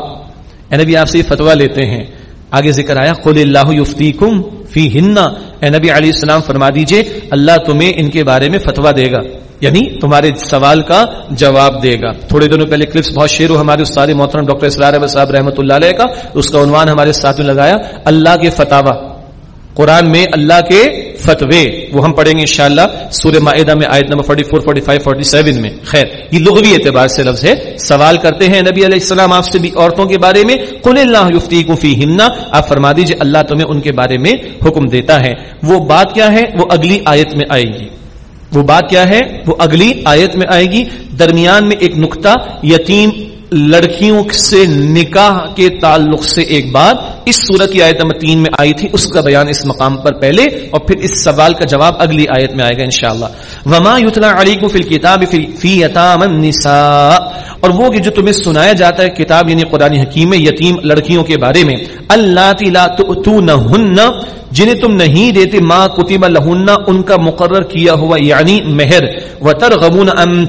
اے نبی، آپ سے یہ فتوا لیتے ہیں۔ آگے ذکر آیا، قل اللہ یفتیکم فی ہننا اے نبی علیہ السلام، فرما دیجیے، اللہ تمہیں ان کے بارے میں فتوا دے گا یعنی تمہارے سوال کا جواب دے گا۔ تھوڑے دنوں پہلے کلپس بہت شیر ہو ہمارے استاد محترم ڈاکٹر اسرار احمد صاحب رحمۃ اللہ علیہ کا، اس کا عنوان ہمارے ساتھ لگایا، اللہ کے فتوا قرآن میں اللہ کے فتوے، وہ ہم پڑھیں گے انشاءاللہ سورہ معاہدہ میں آیت نمبر 44 45 47 میں۔ خیر، یہ لغوی اعتبار سے لفظ ہے۔ سوال کرتے ہیں نبی علیہ السلام، آپ سے بھی عورتوں کے بارے میں۔ قل اللہ یفتیکم فیہن آپ فرما دیجیے، اللہ تمہیں ان کے بارے میں حکم دیتا ہے۔ وہ بات کیا ہے؟ وہ اگلی آیت میں آئے گی۔ وہ بات کیا ہے؟ وہ اگلی آیت میں آئے گی۔ درمیان میں ایک نقطہ، یتیم لڑکیوں سے نکاح کے تعلق سے ایک بات اس صورت کی آیت نمبر تین میں آئی تھی، اس کا بیان اس مقام پر پہلے اور پھر اس سوال کا جواب اگلی آیت میں آئے گا انشاءاللہ۔ وما یتلا علیکم فی الکتاب فی یتام النساء۔ اور وہ کہ جو تمہیں سنایا جاتا ہے کتاب یعنی قرآن حکیم یتیم لڑکیوں کے بارے میں اللہ لا تؤتونہن جنہیں تم نہیں دیتے ماں کتب لہنا ان کا مقرر کیا ہوا یعنی مہر۔ وطر غمون ام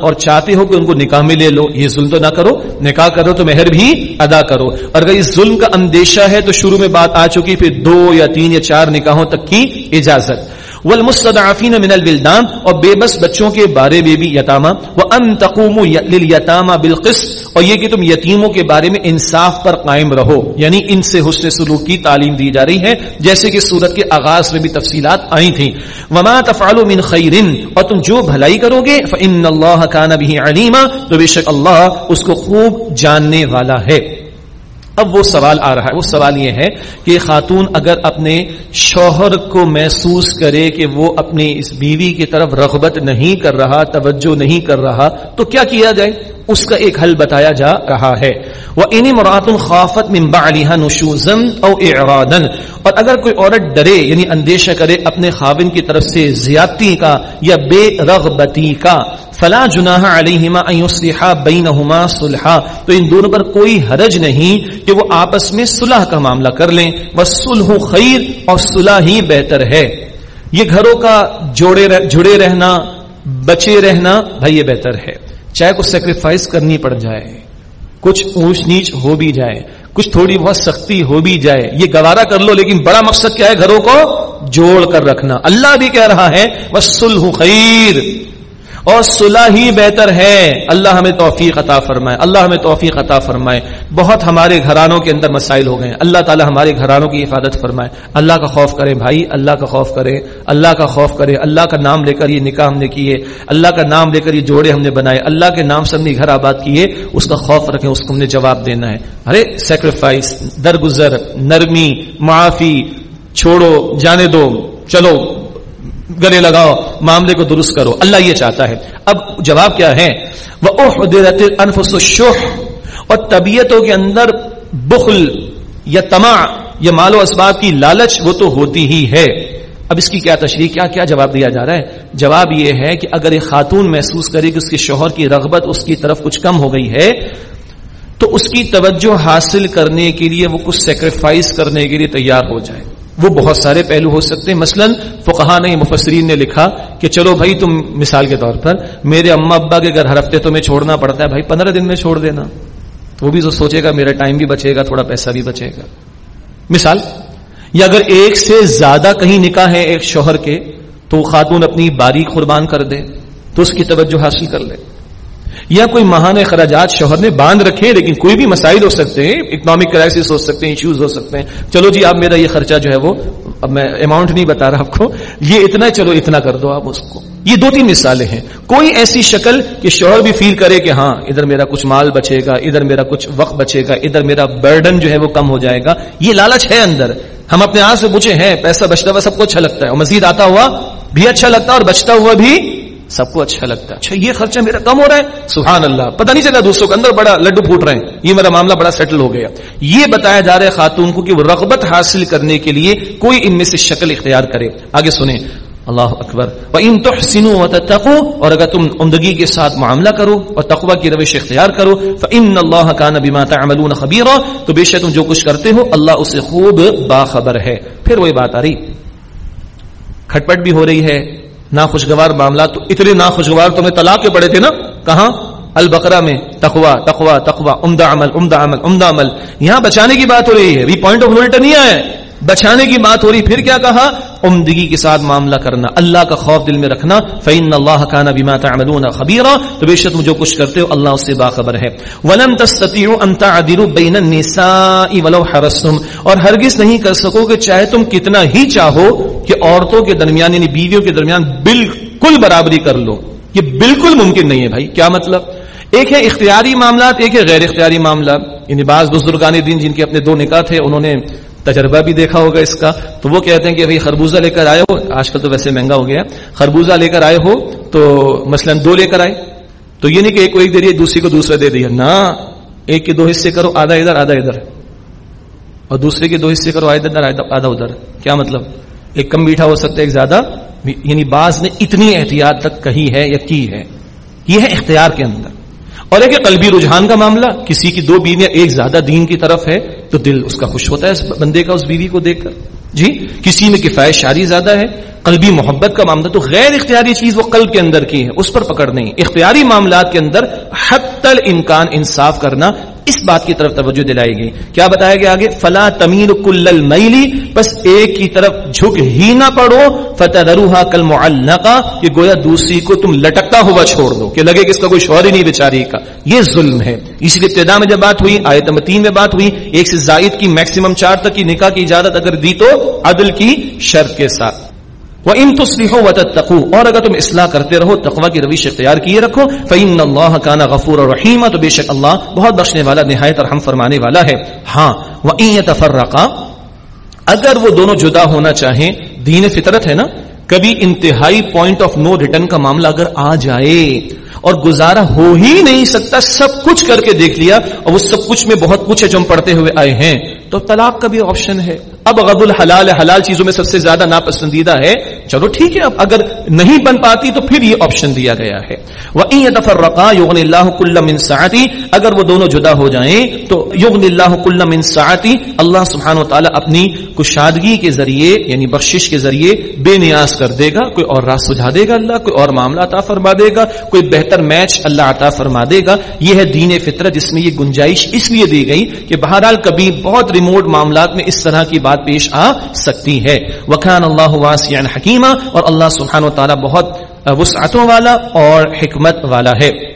اور چاہتے ہو کہ ان کو نکاح میں لے لو، یہ ظلم تو نہ کرو، نکاح کرو تو مہر بھی ادا کرو۔ اور اگر اس ظلم کا اندیشہ ہے تو شروع میں بات آ چکی، پھر دو یا تین یا چار نکاحوں تک کی اجازت۔ والمستضعفین من الولدان اور بے بس بچوں کے بارے میں بھی یتامہ وان تقوموا لليتامى بالقسط، اور یہ کہ تم یتیموں کے بارے میں انصاف پر قائم رہو یعنی ان سے حسن سلوک کی تعلیم دی جا رہی ہے، جیسے کہ سورت کے آغاز میں بھی تفصیلات آئی تھیں۔ وما تفعلوا من خیر اور تم جو بھلائی کرو گے فان اللہ کان به علیما تو بے شک اللہ اس کو خوب جاننے والا ہے۔ اب وہ سوال آ رہا ہے، وہ سوال یہ ہے کہ خاتون اگر اپنے شوہر کو محسوس کرے کہ وہ اپنی اس بیوی کی طرف رغبت نہیں کر رہا، توجہ نہیں کر رہا، تو کیا کیا جائے؟ اس کا ایک حل بتایا جا رہا ہے۔ وہ انہیں مرات الخافت ممبا علیہ نشوزن او ارادن اور اگر کوئی عورت ڈرے یعنی اندیشہ کرے اپنے خاون کی طرف سے زیادتی کا یا بے رغبتی کا، فلا جناح علیہما ان یصلحا بینہما صلحا۔ تو ان دونوں پر کوئی حرج نہیں کہ وہ آپس میں صلح کا معاملہ کر لیں۔ والصلح خیر اور صلح ہی بہتر ہے۔ یہ گھروں کا جوڑے جڑے رہنا، بچے رہنا بھائی یہ بہتر ہے۔ چاہے کچھ سیکریفائس کرنی پڑ جائے، کچھ اونچ نیچ ہو بھی جائے، کچھ تھوڑی بہت سختی ہو بھی جائے۔ یہ گوارا کر لو، لیکن بڑا مقصد کیا ہے؟ گھروں کو جوڑ کر رکھنا۔ اللہ بھی کہہ رہا ہے بس خیر اور صلح ہی بہتر ہے۔ اللہ ہمیں توفیق عطا فرمائے۔ اللہ ہمیں توفیق عطا فرمائے۔ بہت ہمارے گھرانوں کے اندر مسائل ہو گئے اللہ تعالی ہمارے گھرانوں کی حفاظت فرمائے۔ اللہ کا خوف کرے بھائی، اللہ کا خوف کرے۔ اللہ کا خوف کرے۔ اللہ کا نام لے کر یہ نکاح ہم نے کیے۔ اللہ کا نام لے کر یہ جوڑے ہم نے بنائے۔ اللہ کے نام سے ہم نے گھر آباد کیے۔ اس کا خوف رکھیں، اس کو ہم نے جواب دینا ہے۔ ارے سیکریفائس درگزر، نرمی، معافی، چھوڑو، جانے دو، چلو۔ گلے لگاؤ، معاملے کو درست کرو۔ اللہ یہ چاہتا ہے۔ اب جواب کیا ہے؟ وہ انفس الشح۔ اور طبیعتوں کے اندر بخل یا تما یا مال و اسباب کی لالچ، وہ تو ہوتی ہی ہے۔ اب اس کی کیا تشریح، کیا کیا جواب دیا جا رہا ہے؟ جواب یہ ہے کہ اگر ایک خاتون محسوس کرے کہ اس کے شوہر کی رغبت اس کی طرف کچھ کم ہو گئی ہے، تو اس کی توجہ حاصل کرنے کے لیے وہ کچھ سیکریفائس کرنے کے لیے تیار ہو جائے۔ وہ بہت سارے پہلو ہو سکتے ہیں۔ مثلا فقہ نے مفسرین نے لکھا کہ چلو بھائی تم مثال کے طور پر میرے اما ابا کے گھر ہر ہفتے تمہیں چھوڑنا پڑتا ہے، بھائی پندرہ دن میں چھوڑ دینا۔ وہ بھی تو سوچے گا میرا ٹائم بھی بچے گا، تھوڑا پیسہ بھی بچے گا۔ مثال، یا اگر ایک سے زیادہ کہیں نکاح ہے ایک شوہر کے، تو خاتون اپنی باری قربان کر دے، تو اس کی توجہ حاصل کر لے۔ یا کوئی ماہانہ اخراجات شوہر نے باندھ رکھے لیکن کوئی بھی مسائل ہو سکتے ہیں اکنامک کرائسس ہو سکتے ہیں ایشوز ہو سکتے ہیں۔ چلو جی آپ میرا یہ خرچہ جو ہے وہ، اب میں اماؤنٹ نہیں بتا رہا آپ کو۔ یہ اتنا چلو اتنا کر دو آپ اس کو۔ یہ دو تین مثالیں ہیں۔ کوئی ایسی شکل کہ شوہر بھی فیل کرے کہ ہاں ادھر میرا کچھ مال بچے گا، ادھر میرا کچھ وقت بچے گا، ادھر میرا برڈن جو ہے وہ کم ہو جائے گا۔ یہ لالچ ہے اندر۔ ہم اپنے ہاتھ سے پوچھے ہیں، پیسہ بچتا ہوا سب کو اچھا لگتا ہے، اور مزید آتا ہوا بھی اچھا لگتا ہے، اور بچتا ہوا بھی سب کو اچھا لگتا ہے۔ اچھا یہ خرچہ میرا کم ہو رہا ہے؟ سبحان اللہ۔ پتہ نہیں چلا دوستوں کے اندر بڑا لڈو پھوٹ رہے ہیں۔ یہ میرا معاملہ بڑا سیٹل ہو گیا۔ یہ بتایا جا رہا ہے خاتون کو کہ وہ رغبت حاصل کرنے کے لیے کوئی ان میں سے شکل اختیار کرے۔ آگے سنیں۔ اللہ اکبر۔ ان تحسنوا وتتقوا، اور اگر تم عمدگی کے ساتھ معاملہ کرو اور تقوی کی روش اختیار کرو فان اللہ کان بما تعملون خبیرا تو بے شک تم جو کچھ کرتے ہو، اللہ اسے خوب باخبر ہے۔ پھر وہی بات آ رہی۔ کھٹپٹ بھی ہو رہی ہے۔ ناخوشگوار معاملات تو اتنے ناخوشگوار تمہیں طلاق کے پڑے تھے نا؟ کہاں؟ البقرہ میں. تقوا تقوا تقوا عمدہ عمل عمدہ عمل عمدہ عمل. یہاں بچانے کی بات ہو رہی ہے. پوائنٹ آف نو نہیں آیا بچانے کی بات ہو رہی، پھر کیا کہا؟ عمدگی کے ساتھ معاملہ کرنا، اللہ کا خوف دل میں رکھنا فعن اللہ کانا بیما تعملون خبیرا تو بے شک جو کچھ کرتے ہو، اللہ اس سے باخبر ہے۔ ولم تستطيعوا ان تعدلوا النساء ولو حرصتم۔ اور ہرگز نہیں کر سکو کہ چاہے تم کتنا ہی چاہو کہ عورتوں کے درمیان یعنی بیویوں کے درمیان بالکل برابری کر لو۔ یہ بالکل ممکن نہیں ہے بھائی، کیا مطلب؟ ایک ہے اختیاری معاملات، ایک ہے غیر اختیاری معاملات۔ یعنی بعض بزرگان دین جن کے اپنے دو نکاح تھے، انہوں نے تجربہ بھی دیکھا ہوگا اس کا، تو وہ کہتے ہیں کہ بھائی خربوزہ لے کر آئے ہو، آج کل تو ویسے مہنگا ہو گیا، خربوزہ لے کر آئے ہو تو مثلا دو لے کر آئے، تو یہ نہیں کہ ایک کو ایک دے دیا دوسری کو دوسرا دے دیا، نہ، ایک کے دو حصے کرو، آدھا ادھر آدھا ادھر، اور دوسرے کے دو حصے کرو، آدھا ادھر آدھا ادھر کیا مطلب؟ ایک کم میٹھا ہو سکتا ہے، ایک زیادہ یعنی بعض نے اتنی احتیاط تک کہی ہے یا کی ہے، یہ ہے اختیار کے اندر۔ اور ایک قلبی رجحان کا معاملہ، کسی کی دو بیویاں ایک زیادہ دین کی طرف ہے تو دل اس کا خوش ہوتا ہے اس بندے کا، اس بیوی کو دیکھ کر۔ جی کسی میں کفایت شاری زیادہ ہے، قلبی محبت کا معاملہ تو غیر اختیاری چیز وہ قلب کے اندر کی ہے، اس پر پکڑ نہیں۔ اختیاری معاملات کے اندر حت الامکان انصاف کرنا اس بات کی طرف توجہ دلائی گئی۔ کیا بتایا گیا آگے؟ فلا تمیر کل المیلی بس ایک کی طرف جھک ہی نہ پڑو فتح دروہا کل معلقہ کہ گویا دوسری کو تم لٹکتا ہوا چھوڑ دو، کہ لگے کہ اس کا کوئی شوہر ہی نہیں بیچاری کا۔ یہ ظلم ہے۔ اسی لیے ابتدا میں جب بات ہوئی، آیت نمبر تین میں بات ہوئی، ایک سے زائد کی میکسیمم چار تک کی نکاح کی اجازت اگر دی تو عدل کی شرط کے ساتھ۔ وہ ان تصریحوں و تقو اور اگر تم اصلاح کرتے رہو تقوا کی رویش اختیار کیے رکھو فعین اللہ کانا غفور اور رحیم تو بے شک اللہ بہت بخشنے والا، نہایت اور ہم فرمانے والا ہے۔ ہاں وہ این تفرقہ اگر وہ دونوں جدا ہونا چاہیں، دین فطرت ہے نا، کبھی انتہائی پوائنٹ آف نو ریٹرن کا معاملہ اگر آ جائے، اور گزارا ہو ہی نہیں سکتا، سب کچھ کر کے دیکھ لیا، اور وہ سب کچھ میں بہت کچھ ہے جو ہم پڑھتے ہوئے آئے ہیں، تو طلاق کا بھی آپشن ہے۔ اب غب الحلال حلال چیزوں میں سب سے زیادہ ناپسندیدہ ہے۔ چلو ٹھیک ہے، اب اگر نہیں بن پاتی تو پھر یہ آپشن دیا گیا ہے۔ وہ اللہ من ساعتی اگر وہ دونوں جدا ہو جائیں تو یغن اللہ کل من ساعتی اللہ سبحانہ و تعالی اپنی کشادگی کے ذریعے یعنی بخشش کے ذریعے بے نیاز کر دے گا، کوئی اور راہ سجھا دے گا اللہ، کوئی اور معاملہ عطا فرما دے گا، کوئی بہتر میچ اللہ عطا فرما دے گا۔ یہ ہے دین فطرت، جس میں یہ گنجائش اس لیے دی گئی کہ بہرحال کبھی بہت ریموٹ معاملات میں اس طرح کی بات پیش آ سکتی ہے۔ وقان اللہ واسع حکیمہ اور اللہ سبحانہ و تعالیٰ بہت وسعتوں والا اور حکمت والا ہے۔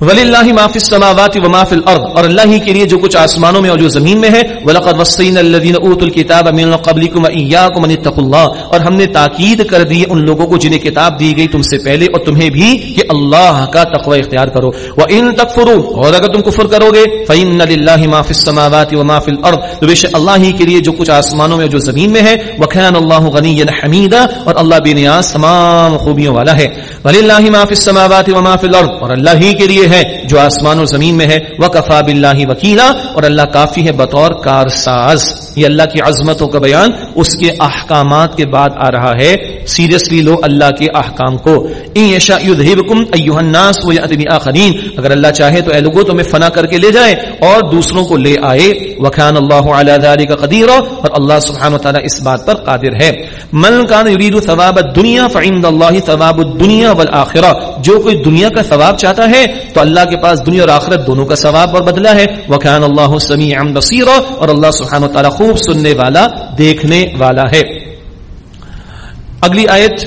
ولی اللہ معافی السماوات و معاف الارض اور اللہ ہی کے لیے جو کچھ آسمانوں میں اور جو زمین میں ہے، ولقد وصینا الذين اوتوا الكتاب من قبلكم واياكم ان تتقوا الله، اور ہم نے تاکید کر دی ان لوگوں کو جنہیں کتاب دی گئی تم سے پہلے، اور تمہیں بھی کہ اللہ کا تقوی اختیار کرو۔ وان تکفروا اور اگر تم کفر کرو گے فان لله ما في السماوات وما في الارض تو بے شک اللہ ہی کے لیے جو کچھ آسمانوں میں اور جو زمین میں ہے، وكان الله غنيا حميدا، اور اللہ بے نیاز تمام خوبیوں والا ہے۔ وللہ ما في السماوات وما في الارض اور اللہ ہی کے لیے ہے، جو آسمان و زمین میں ہے وہ کفا بلّہ وکیلا اور اللہ کافی ہے بطور کارساز۔ یہ اللہ کی عظمتوں کا بیان اس کے احکامات کے بعد آ رہا ہے۔ سیریسلی لو اللہ کے احکام کو۔ آخرین۔ اگر اللہ چاہے تو اے لوگوں تمہیں فنا کر کے لے جائے اور دوسروں کو لے آئے۔ وخان اللہ علیہ کا قدیر اور اللہ سبحانہ و اس بات پر قادر ہے۔ من کان یرید ثواب الدنیا فعند اللہ ثواب الدنیا والآخرہ۔ جو کوئی دنیا کا ثواب چاہتا ہے تو اللہ کے پاس دنیا اور آخرت دونوں کا ثواب اور بدلہ ہے۔ وکان اللہ سمیع بصیر اور اللہ سبحانہ و خوب سننے والا، دیکھنے والا ہے۔ اگلی آیت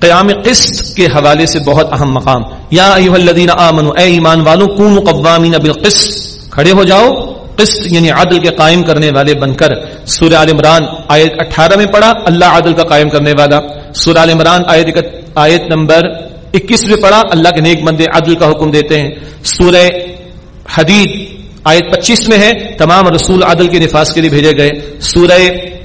قیام قسط کے حوالے سے بہت اہم مقام۔ یا ایوہ الذین آمنوا، اے ایمان والوں کونوا قوامین بالقسط، کھڑے ہو جاؤ۔ قسط یعنی عدل کے قائم کرنے والے بن کر۔ سورہ آل عمران آیت اٹھارہ میں پڑھا، اللہ عدل کا قائم کرنے والا۔ سورہ آل عمران آیت آیت نمبر اکیس میں پڑھا، اللہ کے نیک بندے عدل کا حکم دیتے ہیں۔ سورہ حدید آیت پچیس میں ہے، تمام رسول عدل کے نفاذ کے لیے بھیجے گئے۔ سورہ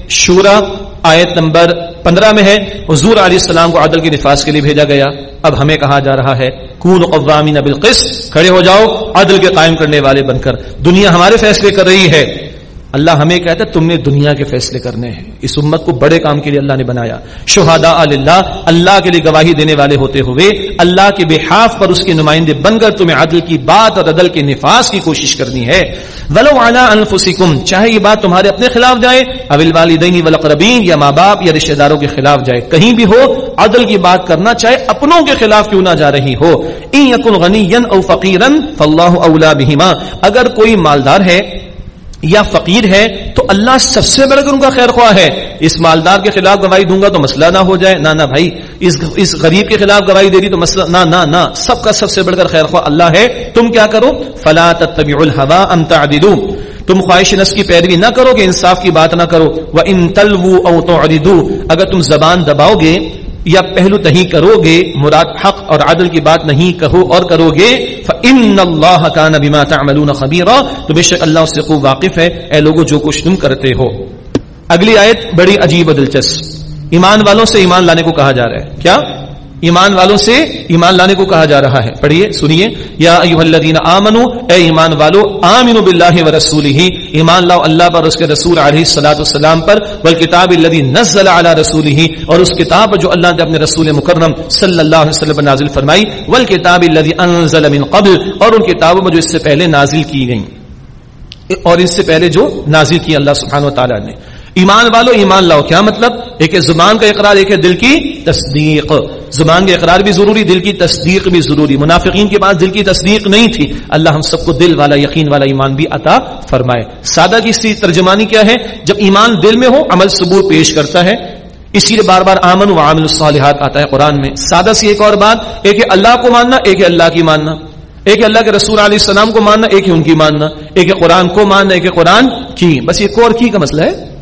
شورا آیت نمبر پندرہ میں ہے، حضور علیہ السلام کو عدل کے نفاذ کے لیے بھیجا گیا۔ اب ہمیں کہا جا رہا ہے؟ کون قوامین بالقسط، کھڑے ہو جاؤ عدل کے قائم کرنے والے بن کر۔ دنیا ہمارے فیصلے کر رہی ہے۔ اللہ ہمیں کہتا ہے تم نے دنیا کے فیصلے کرنے ہیں۔ اس امت کو بڑے کام کے لیے اللہ نے بنایا۔ شہادا اللہ اللہ کے لیے گواہی دینے والے ہوتے ہوئے، اللہ کے بحاف پر اس کے نمائندے بن کر تمہیں عدل کی بات اور عدل کے نفاذ کی کوشش کرنی ہے۔ ولو اعلیٰ انفسکم، چاہے یہ بات تمہارے اپنے خلاف جائے اول والدین والاقربین یا ماں باپ یا رشتہ داروں کے خلاف جائے، کہیں بھی ہو، عدل کی بات کرنا چاہے، اپنوں کے خلاف کیوں نہ جا رہی ہو۔ ان یکن غنیا او فقیرا فاللہ اولا بہما۔ اگر کوئی مالدار ہے یا فقیر ہے تو اللہ سب سے بڑھ کر ان کا خیر خواہ ہے۔ اس مالدار کے خلاف گواہی دوں گا تو مسئلہ نہ ہو جائے۔ نہ نہ بھائی، اس اس غریب کے خلاف گواہی دے دی تو مسئلہ، نہ نہ نہ۔ سب کا سب سے بڑھ کر خیر خواہ اللہ ہے۔ تم کیا کرو؟ فلا تتبعوا الهوى ام تعدلوا۔ تم خواہش نفس کی پیروی نہ کرو کہ انصاف کی بات نہ کرو۔ وہ ان تلو او تعددوا اگر تم زبان دباؤ گے یا پہلو نہیں کرو گے مراد حق اور عدل کی بات نہیں کہو اور کرو گے فَإِنَّ اللَّهَ كَانَ بِمَا تَعْمَلُونَ خَبِيرًا۔ تو بے شک اللہ اس سے خوب واقف ہے۔ اے لوگوں جو کچھ تم کرتے ہو۔ اگلی آیت بڑی عجیب و دلچسپ۔ ایمان والوں سے ایمان لانے کو کہا جا رہا ہے۔ کیا؟ ایمان والوں سے ایمان لانے کو کہا جا رہا ہے۔ پڑھیے، سنیے۔ یا ایوہ الذین آمنو اے ایمان والو آمنو باللہ و ایمان لاؤ اللہ پر، اس کے رسول علیہ الصلوۃ والسلام پر۔ والکتاب الذی نزل علی رسولہ۔ اور اس کتاب جو اللہ نے اپنے رسول مکرم صلی اللہ علیہ وسلم نازل فرمائی۔ والکتاب الذی انزل من قبل۔ اور ان کتابوں میں جو اس سے پہلے نازل کی گئیں۔ اور اس سے پہلے جو نازل کی اللہ سبحانہ و تعالی نے۔ ایمان والو، ایمان لاؤ۔ کیا مطلب؟ ایک ہے زبان کا اقرار، ایک ہے دل کی تصدیق۔ زبان کے اقرار بھی ضروری، دل کی تصدیق بھی ضروری۔ منافقین کے پاس دل کی تصدیق نہیں تھی۔ اللہ ہم سب کو دل والا، یقین والا ایمان بھی عطا فرمائے۔ سادہ کی ترجمانی کیا ہے؟ جب ایمان دل میں ہو، عمل ثبوت پیش کرتا ہے۔ اسی لیے بار بار آمن و عامل الصالحات آتا ہے قرآن میں۔ سادہ سی ایک اور بات، ایک ہے اللہ کو ماننا، ایک ہے اللہ کی ماننا۔ ایک اللہ کے رسول علیہ السلام کو ماننا، ایک ہے ان کی ماننا۔ ایک ہے قرآن کو ماننا، ایک ہے قرآن کی۔ بس یہ کو کی کا مسئلہ ہے؟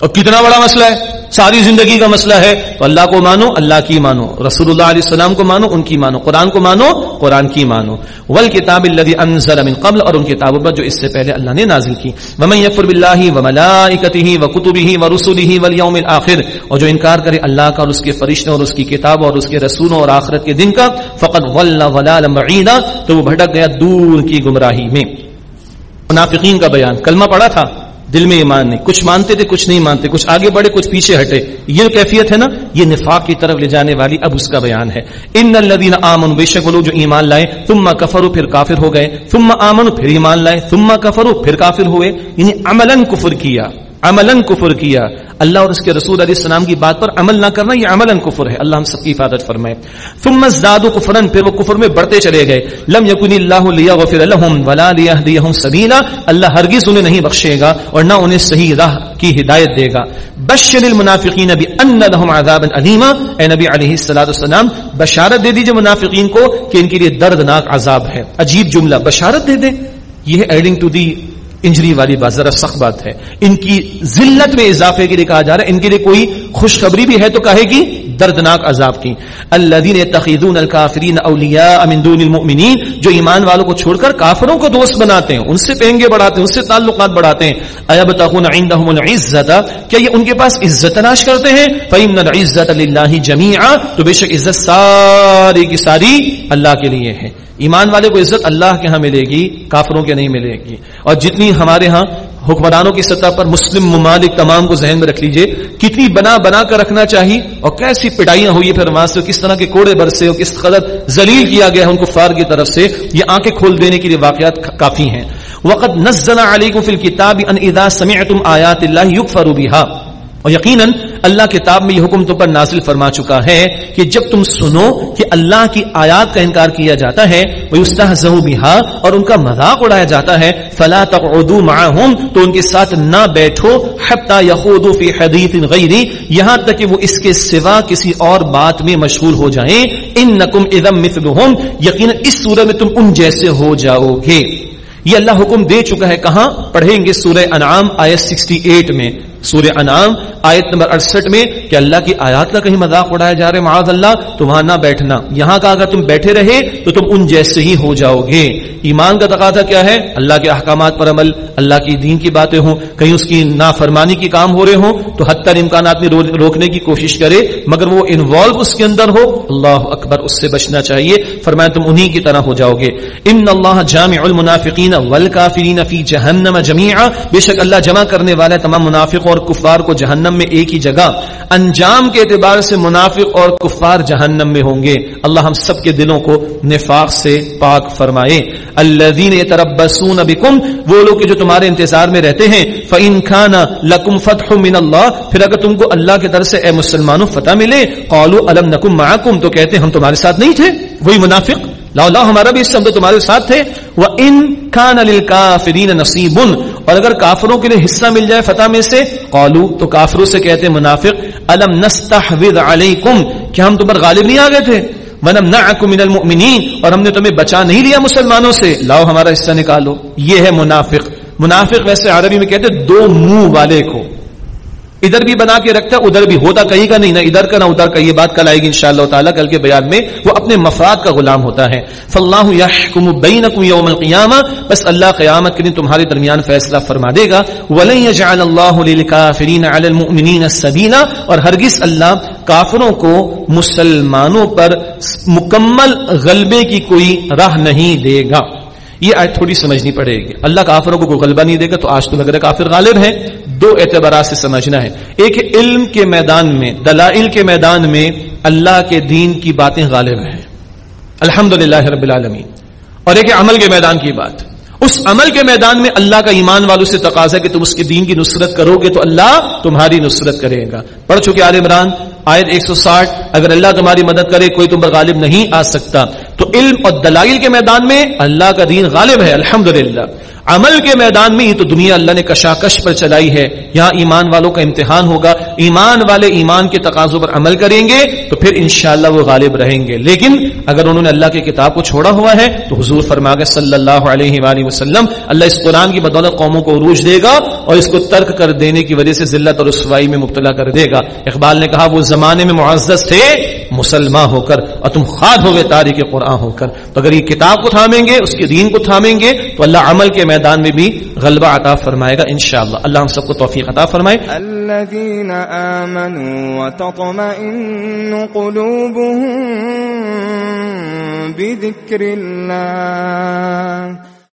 اور کتنا بڑا مسئلہ ہے؟ ساری زندگی کا مسئلہ ہے، تو اللہ کو مانو، اللہ کی مانو۔ رسول اللہ علیہ السلام کو مانو، ان کی مانو۔ قرآن کو مانو، قرآن کی مانو۔ ول کتاب انزل من قبل، اور ان کتابوں پر جو اس سے پہلے اللہ نے نازل کی۔ ومن یکفر باللہ وملائکته وکتبه ورسله والیوم الاخر اور جو انکار کرے اللہ کا اور اس کے فرشتوں اور اس کی کتاب اور اس کے رسولوں اور آخرت کے دن کا فقط ول ضلالا بعیدا تو وہ بھٹک گیا دور کی گمراہی میں۔ منافقین کا بیان۔ کلمہ پڑا تھا۔ دل میں ایمان نہیں۔ کچھ مانتے تھے، کچھ نہیں مانتے۔ کچھ آگے بڑھے، کچھ پیچھے ہٹے۔ یہ کیفیت ہے نا؟ یہ نفاق کی طرف لے جانے والی اب اس کا بیان ہے۔ ان الدین آمن بے شک لوگ جو ایمان لائے تم کفرو پھر کافر ہو گئے۔ تم آمن پھر ایمان لائے۔ تم کفرو پھر کافر ہوئے۔ یعنی عملا کفر کیا۔ عملا کفر کیا۔ اللہ اور اس کے رسول علیہ السلام کی بات پر عمل نہ کرنا، یہ عمل کفر ہے۔ اللہ ہم سب کی حفاظت فرمائے۔ ثم ازدادوا كفرا پھر وہ کفر میں بڑھتے چلے گئے۔ لم يكن الله ليغفر لهم ولا ليهديهم سبيلا۔ اللہ ہرگز انہیں نہیں بخشے گا اور نہ انہیں صحیح راہ کی ہدایت دے گا۔ بشر المنافقین بان لهم عذابا الیما اے نبی علیہ الصلوۃ والسلام، بشارت دے دیجیے منافقین کو کہ ان کے لیے دردناک عذاب ہے۔ عجیب جملہ، بشارت دے دیں۔ یہ ایڈنگ ٹو دی انجری والی بات، ذرا سخت بات ہے۔ ان کی ذلت میں اضافے کے لیے کہا جا رہا ہے، ان کے لیے کوئی خوشخبری بھی ہے تو کہے گی دردناک عذاب کی. الذين يتخذون الكافرين اولياء من دون المؤمنين جو ایمان والوں کو چھوڑ کر کافروں کو دوست بناتے ہیں، ان سے پہنگے بڑھاتے ہیں، ان سے تعلقات بڑھاتے ہیں. ایا عندهم العزت کیا یہ ان کے پاس عزت تلاش کرتے ہیں؟ فإن العزت لله جميعا تو بے شک عزت ساری کی ساری اللہ کے لیے ہے. ایمان والے کو عزت اللہ کے ہاں ملے گی، کافروں کے نہیں ملے گی. اور جتنی ہمارے ہاں حکمرانوں کی سطح پر مسلم ممالک تمام کو ذہن میں رکھ لیجیے، کتنی بنا بنا کر رکھنا چاہیے اور کیسی پٹائیاں ہوئی پھر وہاں سے، کس طرح کے کوڑے برسے اور کس قدر ذلیل کیا گیا ہے ان کو فار کی طرف سے، یہ آنکھیں کھول دینے کے لیے واقعات کافی ہیں۔ وقت نزلہ علیکم فی الکتاب ان اذا سمعتم آیات اللہ یکفر بها۔ اور یقیناً اللہ کتاب میں یہ حکم تو پر نازل فرما چکا ہے کہ جب تم سنو کہ اللہ کی آیات کا انکار کیا جاتا ہے وہ اور ان کا مذاق اڑایا جاتا ہے، فلا تقعدوا معهم، تو ان کے ساتھ نہ بیٹھو، حتى يخوضوا في حديث غيري یہاں تک کہ وہ اس کے سوا کسی اور بات میں مشغول ہو جائیں۔ انکم اذا مثلهم، یقینا اس صورت میں تم ان جیسے ہو جاؤ گے۔ یہ اللہ حکم دے چکا ہے، کہاں؟ پڑھیں گے سورہ انعام، آیت 68 میں۔ سورہ انعام، آیت نمبر اڑسٹھ میں کہ اللہ کی آیات کا کہیں مذاق اڑایا جا رہے معاذ اللہ، تو وہاں نہ بیٹھنا۔ یہاں کا اگر تم بیٹھے رہے تو تم ان جیسے ہی ہو جاؤ گے۔ ایمان کا تقاضا کیا ہے؟ اللہ کے احکامات پر عمل، اللہ کی دین کی باتیں ہوں، کہیں اس کی نافرمانی کی کام ہو رہے ہوں، تو حتی امکانات میں روکنے کی کوشش کرے، مگر وہ انوالو اس کے اندر ہو۔ اللہ اکبر، اس سے بچنا چاہیے۔ فرمایا، تم انہی کی طرح ہو جاؤ گے۔ ان اللہ جامع المنافقین والکافرین فی جہنم جميعا بے شک اللہ جمع کرنے والا تمام منافق اور کفار کو جہنم میں ایک ہی جگہ، انجام کے اعتبار سے منافق اور کفار جہنم میں ہوں گے۔ اللہ ہم سب کے دلوں کو نفاق سے پاک فرمائے۔ الذين يتربصون بكم وہ لوگ جو تمہارے انتظار میں رہتے ہیں فان كان لكم فتح من الله، پھر اگر تم کو اللہ کی طرف سے اے مسلمانوں فتح ملے، قالوا الم نكن معكم تو کہتے ہم تمہارے ساتھ نہیں تھے۔ وہی منافق۔ لا اللہ ہمارا بھی اس سے تمہارے ساتھ تھے۔ وہ ان کان للکافرین نصیب اور اگر کافروں کے لیے حصہ مل جائے فتح میں سے، قالو، تو کافروں سے کہتے منافق الم نستحوذ علیکم کیا ہم تم پر غالب نہیں آ گئے تھے؟ ونمنعکم من المؤمنین اور ہم نے تمہیں بچا نہیں لیا مسلمانوں سے۔ لاؤ، ہمارا حصہ نکالو۔ یہ ہے منافق۔ منافق ویسے عربی میں کہتے دو منہ والے کو۔ ادھر بھی بنا کے رکھتا، ادھر بھی ہوتا، کہیں کا نہیں، نہ ادھر کا نہ ادھر کا، یہ بات کل آئے گی انشاءاللہ تعالی کل کے بیان میں، وہ اپنے مفاد کا غلام ہوتا ہے۔ فاللہ یحکم بینکم یوم القیامہ بس اللہ قیامت کے دن تمہارے درمیان فیصلہ فرما دے گا۔ ولن یجعل اللہ للکافرین علی المؤمنین السبیلا اور ہرگز اللہ کافروں کو مسلمانوں پر مکمل غلبے کی کوئی راہ نہیں دے گا۔ یہ آج تھوڑی سمجھنی پڑے گی۔ اللہ کافروں کو کوئی غلبہ نہیں دے گا، تو آج تو لگ رہا کافر غالب ہے۔ دو اعتبارات سے سمجھنا ہے۔ ایک علم کے میدان میں، دلائل کے میدان میں اللہ کے دین کی باتیں غالب ہیں۔ الحمد رب العالمین۔ اور ایک عمل کے میدان کی بات۔ اس عمل کے میدان میں اللہ کا ایمان والوں سے تقاضا کہ تم اس کے دین کی نصرت کرو گے تو اللہ تمہاری نصرت کرے گا۔ پڑھ چکے عال عمران، آیت 160 اگر اللہ تمہاری مدد کرے، کوئی تم پر غالب نہیں آ سکتا۔ تو علم اور دلائل کے میدان میں اللہ کا دین غالب ہے۔ الحمدللہ۔ عمل کے میدان میں ہی تو دنیا اللہ نے کشاکش پر چلائی ہے۔ یہاں ایمان والوں کا امتحان ہوگا۔ ایمان والے ایمان کے تقاضوں پر عمل کریں گے تو پھر انشاءاللہ وہ غالب رہیں گے۔ لیکن اگر انہوں نے اللہ کی کتاب کو چھوڑا ہوا ہے تو حضور فرما گئے صلی اللہ علیہ وآلہ وسلم، اللہ اس قرآن کی بدولت قوموں کو عروج دے گا اور اس کو ترک کر دینے کی وجہ سے ذلت اور رسوائی میں مبتلا کر دے گا۔ اقبال نے کہا، وہ زمانے میں معزز تھے مسلمان ہو کر، اور تم خواد ہو گئے تاریخ قرآن ہو کر۔ تو اگر یہ کتاب کو تھامیں گے، اس کے دین کو تھامیں گے، تو اللہ عمل کے میدان میں بھی غلبہ عطا فرمائے گا انشاءاللہ۔ اللہ ہم سب کو توفیق عطا فرمائے۔ الذين آمنوا وتطمئن قلوبهم بذكر الله۔